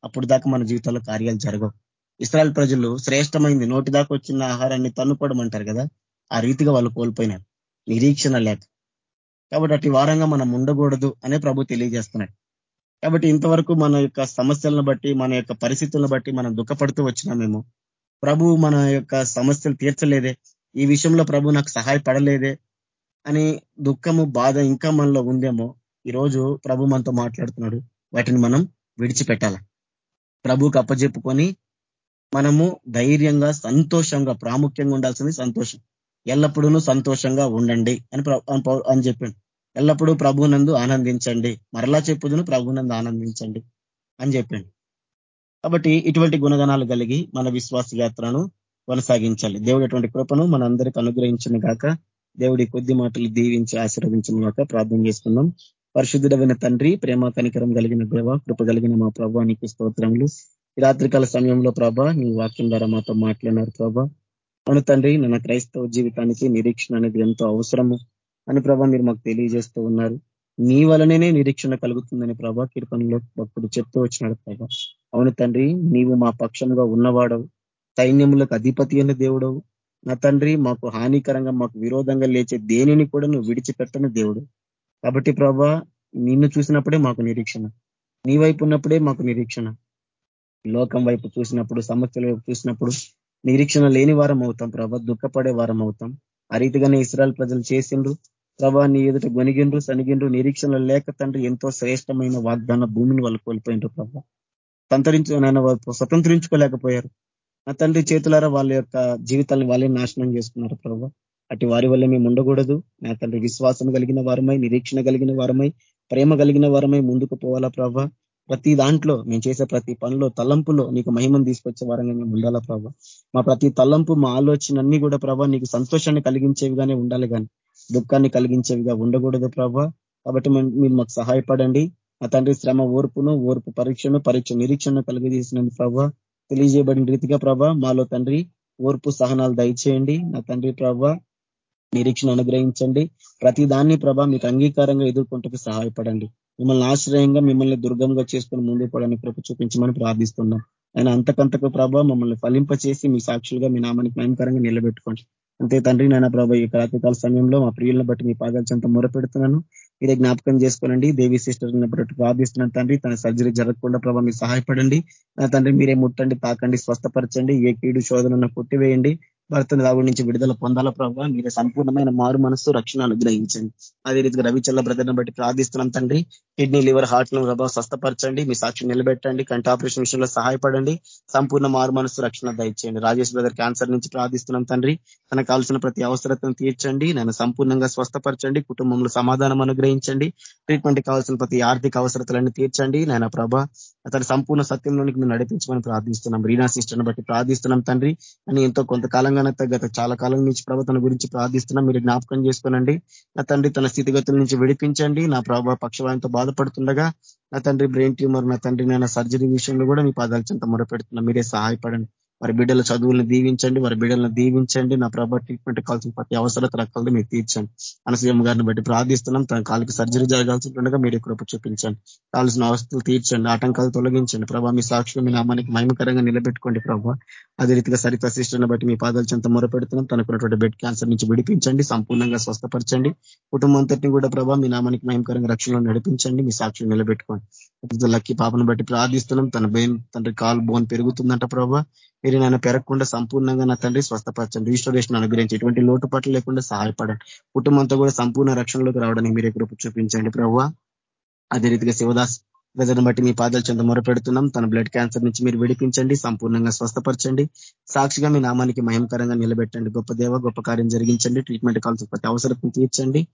అప్పుడు దాకా మన జీవితాల్లో కార్యాలు జరగవు. ఇస్రాయల్ ప్రజలు శ్రేష్టమైంది. నోటి దాకా వచ్చిన ఆహారాన్ని తన్నుకోవడం అంటారు కదా? ఆ రీతిగా వాళ్ళు కోల్పోయినారు. నిరీక్షణ లేక. కాబట్టి అటు వారంగా మనం ఉండకూడదు అనే ప్రభు తెలియజేస్తున్నాడు. కాబట్టి ఇంతవరకు మన యొక్క సమస్యలను బట్టి మన యొక్క పరిస్థితులను బట్టి మనం దుఃఖపడుతూ వచ్చినామేమో ప్రభు మన యొక్క సమస్యలు తీర్చలేదే. ఈ విషయంలో ప్రభు నాకు సహాయపడలేదే అని దుఃఖము బాధ ఇంకా మనలో ఉందేమో ఈరోజు ప్రభు మనతో మాట్లాడుతున్నాడు. వాటిని మనం విడిచిపెట్టాల? ప్రభుకు అప్పజెప్పుకొని మనము ధైర్యంగా సంతోషంగా ప్రాముఖ్యంగా ఉండాల్సింది సంతోషం. ఎల్లప్పుడూ సంతోషంగా ఉండండి అని అని చెప్పిండు. ఎల్లప్పుడూ ప్రభునందు ఆనందించండి. మరలా చెప్పుదును ప్రభునందు ఆనందించండి అని చెప్పిండు. కాబట్టి ఇటువంటి గుణగణాలు కలిగి మన విశ్వాస యాత్రను కొనసాగించాలి. దేవుడు ఎటువంటి కృపను మన అందరికి అనుగ్రహించిన కాక దేవుడి కొద్ది మాటలు దీవించి ఆశీర్వదించిన ప్రార్థన చేసుకున్నాం పరిశుద్ధుడమైన తండ్రి ప్రేమ కనికరం కలిగిన దేవ కృప కలిగిన మా ప్రభానికి స్తోత్రములు. ఈ రాత్రికాల సమయంలో ప్రభా నీ వాక్యం ద్వారా మాతో మాట్లాడినారు ప్రభా. అవును తండ్రి నన్న క్రైస్తవ జీవితానికి నిరీక్షణ అనేది ఎంతో అవసరము అని ప్రభా మీరు మాకు తెలియజేస్తూ ఉన్నారు. నీ వలననే నిరీక్షణ కలుగుతుందని ప్రభా కీర్తనలో భక్తుడు చెప్తూ వచ్చినాడు ప్రభా. అవును తండ్రి నీవు మా పక్షంగా ఉన్నవాడవు సైన్యములకు అధిపతి అయిన దేవుడవు. నా తండ్రి మాకు హానికరంగా మాకు విరోధంగా లేచే దేనిని కూడా నువ్వు విడిచిపెట్టని దేవుడు. కాబట్టి ప్రభా నిన్ను చూసినప్పుడే మాకు నిరీక్షణ నీ వైపు ఉన్నప్పుడే మాకు నిరీక్షణ. లోకం వైపు చూసినప్పుడు సమస్యల వైపు చూసినప్పుడు నిరీక్షణ లేని వారం అవుతాం ప్రభా దుఃఖపడే వారం అవుతాం. ఆ రీతిగానే ఇస్రాయల్ ప్రజలు చేసిండ్రు. ప్రభా నీ ఎదుట గొనిగిండ్రు సనిగిండ్రు నిరీక్షణ లేక తండ్రి ఎంతో శ్రేష్టమైన వాగ్దాన భూమిని వాళ్ళు కోల్పోయిండ్రు ప్రభా. సంతరించు నాయన స్వతంత్రించుకోలేకపోయారు. నా తండ్రి చేతులారా వాళ్ళ యొక్క జీవితాన్ని వాళ్ళే నాశనం చేసుకున్నారు ప్రభా. అటు వారి వల్ల మేము ఉండకూడదు. నా తండ్రి విశ్వాసం కలిగిన వారమై నిరీక్షణ కలిగిన వారమై ప్రేమ కలిగిన వారమై ముందుకు పోవాలా ప్రభా. ప్రతి దాంట్లో మేము చేసే ప్రతి పనిలో తలంపులో నీకు మహిమను తీసుకొచ్చే వారంగా మేము ఉండాలా ప్రభా? మా ప్రతి తలంపు మా ఆలోచన అన్ని కూడా ప్రభా నీకు సంతోషాన్ని కలిగించేవిగానే ఉండాలి కానీ దుఃఖాన్ని కలిగించేవిగా ఉండకూడదు ప్రభా. కాబట్టి మీరు మాకు సహాయపడండి. ఆ తండ్రి శ్రమ ఓర్పును ఓర్పు పరీక్షను పరీక్ష నిరీక్షణ కలిగజేసినందుకు ప్రభా తెలియజేయబడిన రీతిగా ప్రభా మాలో తండ్రి ఓర్పు సహనాలు దయచేయండి. నా తండ్రి ప్రభా నిరీక్షణ అనుగ్రహించండి. ప్రతి దాన్ని ప్రభా మీకు అంగీకారంగా ఎదుర్కొంటూ సహాయపడండి. మిమ్మల్ని ఆశ్రయంగా మిమ్మల్ని దుర్గంగా చేసుకుని ముందు పోవడానికి కృప చూపించమని ప్రార్థిస్తున్నాం. ఆయన అంతకంతకు ప్రభా మమ్మల్ని ఫలింపచేసి మీ సాక్షులుగా మీ నామానికి భయంకరంగా నిలబెట్టుకోండి. అంతే తండ్రి నాయన ప్రభా ఈ రాత్రికాల సమయంలో మా ప్రియులను బట్టి మీ పాదాలు చెంత మొరపెడుతున్నాను. మీరే జ్ఞాపకం చేసుకోనండి. దేవి సిస్టర్ బట్టి ప్రార్థిస్తున్నాను తండ్రి. తన సర్జరీ జరగకుండా ప్రభావ మీరు సహాయపడండి. నా తండ్రి మీరే ముట్టండి తాకండి స్వస్థపరచండి. ఏ కీడు శోధనను కొట్టివేయండి. భర్తను దాగుడి నుంచి విడుదల పొందాల ప్రభావ మీరు సంపూర్ణమైన మారు మనస్సు రక్షణ అనుగ్రహించండి. అదే రీతిగా రవిచల్ల బ్రదర్ని బట్టి ప్రార్థిస్తున్నాం తండ్రి. కిడ్నీ లివర్ హార్ట్ ప్రభావ స్వస్థపరచండి. మీ సాక్షి నిలబెట్టండి. కంటి ఆపరేషన్ విషయంలో సహాయపడండి. సంపూర్ణ మారు మనస్సు రక్షణ దయచేయండి. రాజేష్ బ్రదర్ క్యాన్సర్ నుంచి ప్రార్థిస్తున్నాం తండ్రి. తనకు కావాల్సిన ప్రతి అవసరతను తీర్చండి. నన్ను సంపూర్ణంగా స్వస్థపరచండి. కుటుంబంలో సమాధానం అనుగ్రహించండి. ట్రీట్మెంట్ కావాల్సిన ప్రతి ఆర్థిక అవసరతలన్నీ తీర్చండి. నాయన ప్రభ అతని సంపూర్ణ సత్యంలోనికి మేము నడిపించమని ప్రార్థిస్తున్నాం. రీనా సిస్టర్ని బట్టి ప్రార్థిస్తున్నాం తండ్రి. అని ఎంతో ఘనత గత చాలా కాలం నుంచి ప్రభ గురించి ప్రార్థిస్తున్నా. మీరు జ్ఞాపకం చేసుకోనండి. నా తండ్రి తన స్థితిగతుల నుంచి విడిపించండి. నా ప్రభావ పక్షవాయంతో బాధపడుతుండగా నా తండ్రి బ్రెయిన్ ట్యూమర్ నా తండ్రి నేను సర్జరీ విషయంలో కూడా మీ పాదాలు చెంత మొరపెడుతున్నా మీరే సహాయపడండి. వారి బిడ్డల చదువులను దీవించండి వారి బిడ్డలను దీవించండి. నా ప్రభా ట్రీట్మెంట్ కావాల్సిన ప్రతి అవసరాలు రకాలు మీరు తీర్చండి. అనసూయమ్మ గారిని బట్టి ప్రార్థిస్తున్నాం. తన కాళ్ళకి సర్జరీ జరగాల్సి మీరు కృప చూపించండి. కావాల్సిన అవస్థలు తీర్చండి ఆటంకాలు తొలగించండి. ప్రభా మీ సాక్షులు మీ నామానికి మహిమకరంగా నిలబెట్టుకోండి ప్రభావ అదే రీతిగా సరిత సిస్టర్ని బట్టి మీ పాదాలు చెంత మొరపెడుతున్నాం. తనకున్నటువంటి బెడ్ క్యాన్సర్ నుంచి విడిపించండి సంపూర్ణంగా స్వస్థపరచండి. కుటుంబం అంతటిని కూడా ప్రభా మీ నామానికి మహిమకరంగా రక్షణలో నడిపించండి మీ సాక్షులు నిలబెట్టుకోండి. లక్కీ పాపను బట్టి ప్రార్థిస్తున్నాం. తన బెయిన్ తండ్రి కాల్ బోన్ పెరుగుతుందంట ప్రభావ మీరు నన్ను పెరగకుండా సంపూర్ణంగా నా తండ్రి స్వస్థపరచండి. రిజిస్టరేషన్ అనుగ్రహించి ఎటువంటి లోటుపాట్లు లేకుండా సహాయపడండి. కుటుంబంతో కూడా సంపూర్ణ రక్షణలోకి రావడానికి మీరే కృప చూపించండి ప్రభావ. అదే రీతిగా శివదాస్ ప్రజలను బట్టి మీ పాదాలు చెంత మొరపెడుతున్నాం. తన బ్లడ్ క్యాన్సర్ నుంచి మీరు విడిపించండి సంపూర్ణంగా స్వస్థపరచండి. సాక్షిగా మీ నామానికి మయంకరంగా నిలబెట్టండి. గొప్ప దేవ గొప్ప కార్యం జరిగించండి. ట్రీట్మెంట్ కావాల్సిన ప్రతి అవసరం తీర్చండి.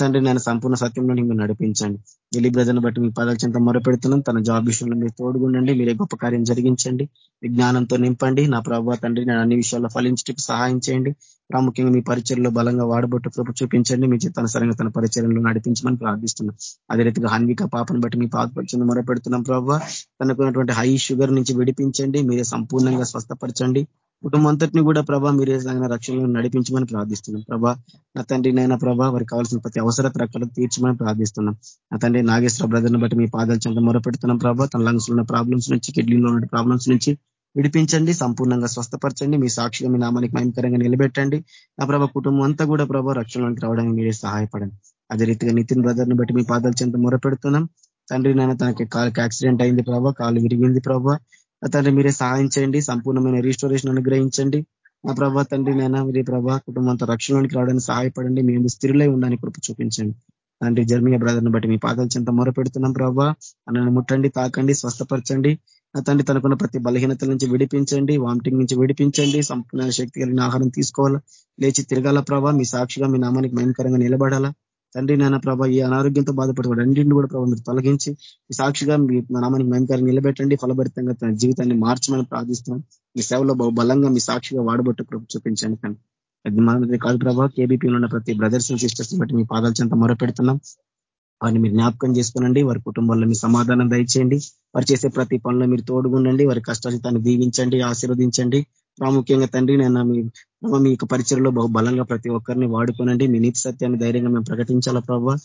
తండ్రి నేను సంపూర్ణ సత్యంలో మీరు నడిపించండి. దిలీప్ బ్రదర్ని బట్టి మీ పదాల చెంత మొరపెడుతున్నాం. తన జాబ్ విషయంలో మీరు తోడుగుండండి. మీరే గొప్ప కార్యం జరిగించండి. విజ్ఞానంతో నింపండి. నా ప్రభావ తండ్రి నేను అన్ని విషయాల్లో ఫలించడానికి సహాయం చేయండి. ప్రాముఖ్యంగా మీ పరిచయంలో బలంగా వాడబట్టు ప్రభు చూపించండి. మీ చిత్తానుసరంగా తన పరిచయంలో నడిపించమని ప్రార్థిస్తున్నాం. అదే రీతిగా హన్విక పాపను బట్టి మీ పాదపరిచయం మొరపెడుతున్నాం ప్రభావ. తనకున్నటువంటి హై షుగర్ నుంచి విడిపించండి. మీరే సంపూర్ణంగా స్వస్థపరచండి. కుటుంబం అంతటిని కూడా ప్రభా మీరు మీరే రక్షణలో నడిపించమని ప్రార్థిస్తున్నాం. ప్రభా నా తండ్రి నైనా ప్రభా వారికి కావాల్సిన ప్రతి అవసర రకాలకు తీర్చమని ప్రార్థిస్తున్నాం. నా తండ్రి నాగేశ్వర బ్రదర్ని బట్టి మీ పాదాలు చెంత మొరపెడుతున్నాం ప్రభా. తన లంగ్స్ ఉన్న ప్రాబ్లమ్స్ నుంచి కిడ్నీలో ఉన్న ప్రాబ్లమ్స్ నుంచి విడిపించండి సంపూర్ణంగా స్వస్థపరచండి మీ సాక్షిగా మీ నామానికి భయంకరంగా నిలబెట్టండి. నా ప్రభా కుటుంబం అంతా కూడా ప్రభా రక్షణలోకి రావడానికి మీరే సహాయపడండి. అదే రీతిగా నితిన్ బ్రదర్ని బట్టి మీ పాదాలు చెంత మొరపెడుతున్నాం. తండ్రి నాయన తనకి కాలుకి యాక్సిడెంట్ అయింది ప్రభావ కాలు విరిగింది ప్రభావ తండ్రి మీరే సహాయం చేయండి. సంపూర్ణమైన రీస్టోరేషన్ అనుగ్రహించండి. నా ప్రభా తండ్రి నేను మీరే ప్రభా కుటుంబంతో రక్షణలోనికి రావడానికి సహాయపడండి. మేము స్థిరులై ఉండడానికి కృప చూపించండి. తండ్రి జర్మీయ బ్రదర్ని బట్టి మీ పాదాల చెంత మొరపెడుతున్నాం ప్రభా. అన్నను ముట్టండి తాకండి స్వస్థపరచండి. నా తండ్రి తనకున్న ప్రతి బలహీనతల నుంచి విడిపించండి వామిటింగ్ నుంచి విడిపించండి. సంపూర్ణ శక్తి కలిగిన ఆహారం తీసుకోవాలా. లేచి తిరగాల ప్రభా. మీ సాక్షిగా మీ నామానికి భయంకరంగా నిలబడాలా. తండ్రి నాన్న ప్రభా ఈ అనారోగ్యంతో బాధపడతాడు అన్నింటిని కూడా ప్రభావ మీరు తొలగించి ఈ సాక్షిగా మీ నామానికి భయంకరంగా నిలబెట్టండి. ఫలభరితంగా తన జీవితాన్ని మార్చమని ప్రార్థిస్తున్నాం. మీ సేవలో బహు బలంగా మీ సాక్షిగా వాడబట్టు ప్రభు చూపించండి కానీ కాదు ప్రభావ కేబీపీలో ఉన్న ప్రతి బ్రదర్స్ సిస్టర్స్ బట్టి మీ పాదాలు చెంత మొరపెడుతున్నాం. వారిని మీరు జ్ఞాపకం చేసుకోనండి. వారి కుటుంబాల్లో మీ సమాధానం దయచేయండి. వారు చేసే ప్రతి పనులు మీరు తోడుగుండండి. వారి కష్టాజితాన్ని దీవించండి ఆశీర్వదించండి. ప్రాముఖ్యంగా తండ్రి నేను మీ మీ యొక్క పరిచయలో బహు బలంగా ప్రతి ఒక్కరిని వాడుకోనండి. మీ నీతి సత్యాన్ని ధైర్యంగా మేము ప్రకటించాలా ప్రభావ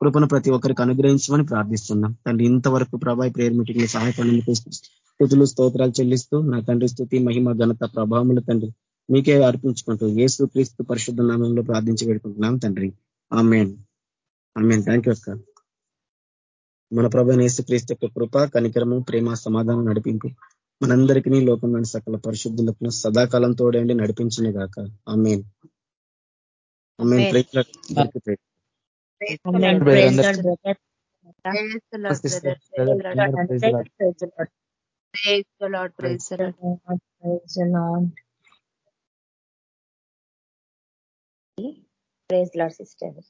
కృపను ప్రతి ఒక్కరికి అనుగ్రహించమని ప్రార్థిస్తున్నాం. తండ్రి ఇంతవరకు ప్రభా ప్రేయర్ మీటింగ్లో సహాయపడి స్థుతులు స్తోత్రాలు చెల్లిస్తూ నా తండ్రి స్థుతి మహిమ ఘనత ప్రభావములు తండ్రి మీకే అర్పించుకుంటూ ఏసు క్రీస్తు పరిశుద్ధ నామంలో ప్రార్థించి పెడుకుంటున్నాం తండ్రి. ఆమెన్. ఆమెన్. థ్యాంక్ యూ అక్క. మన ప్రభు క్రీస్తు యొక్క కృప కనికరము ప్రేమ సమాధానం నడిపింపు మనందరికీ లోకంలోని సకల పరిశుద్ధులకు సదాకాలం తోడండి నడిపించిన గాక. ఆ మెయిన్ ప్రైజ్ లాడ్. సిస్టర్.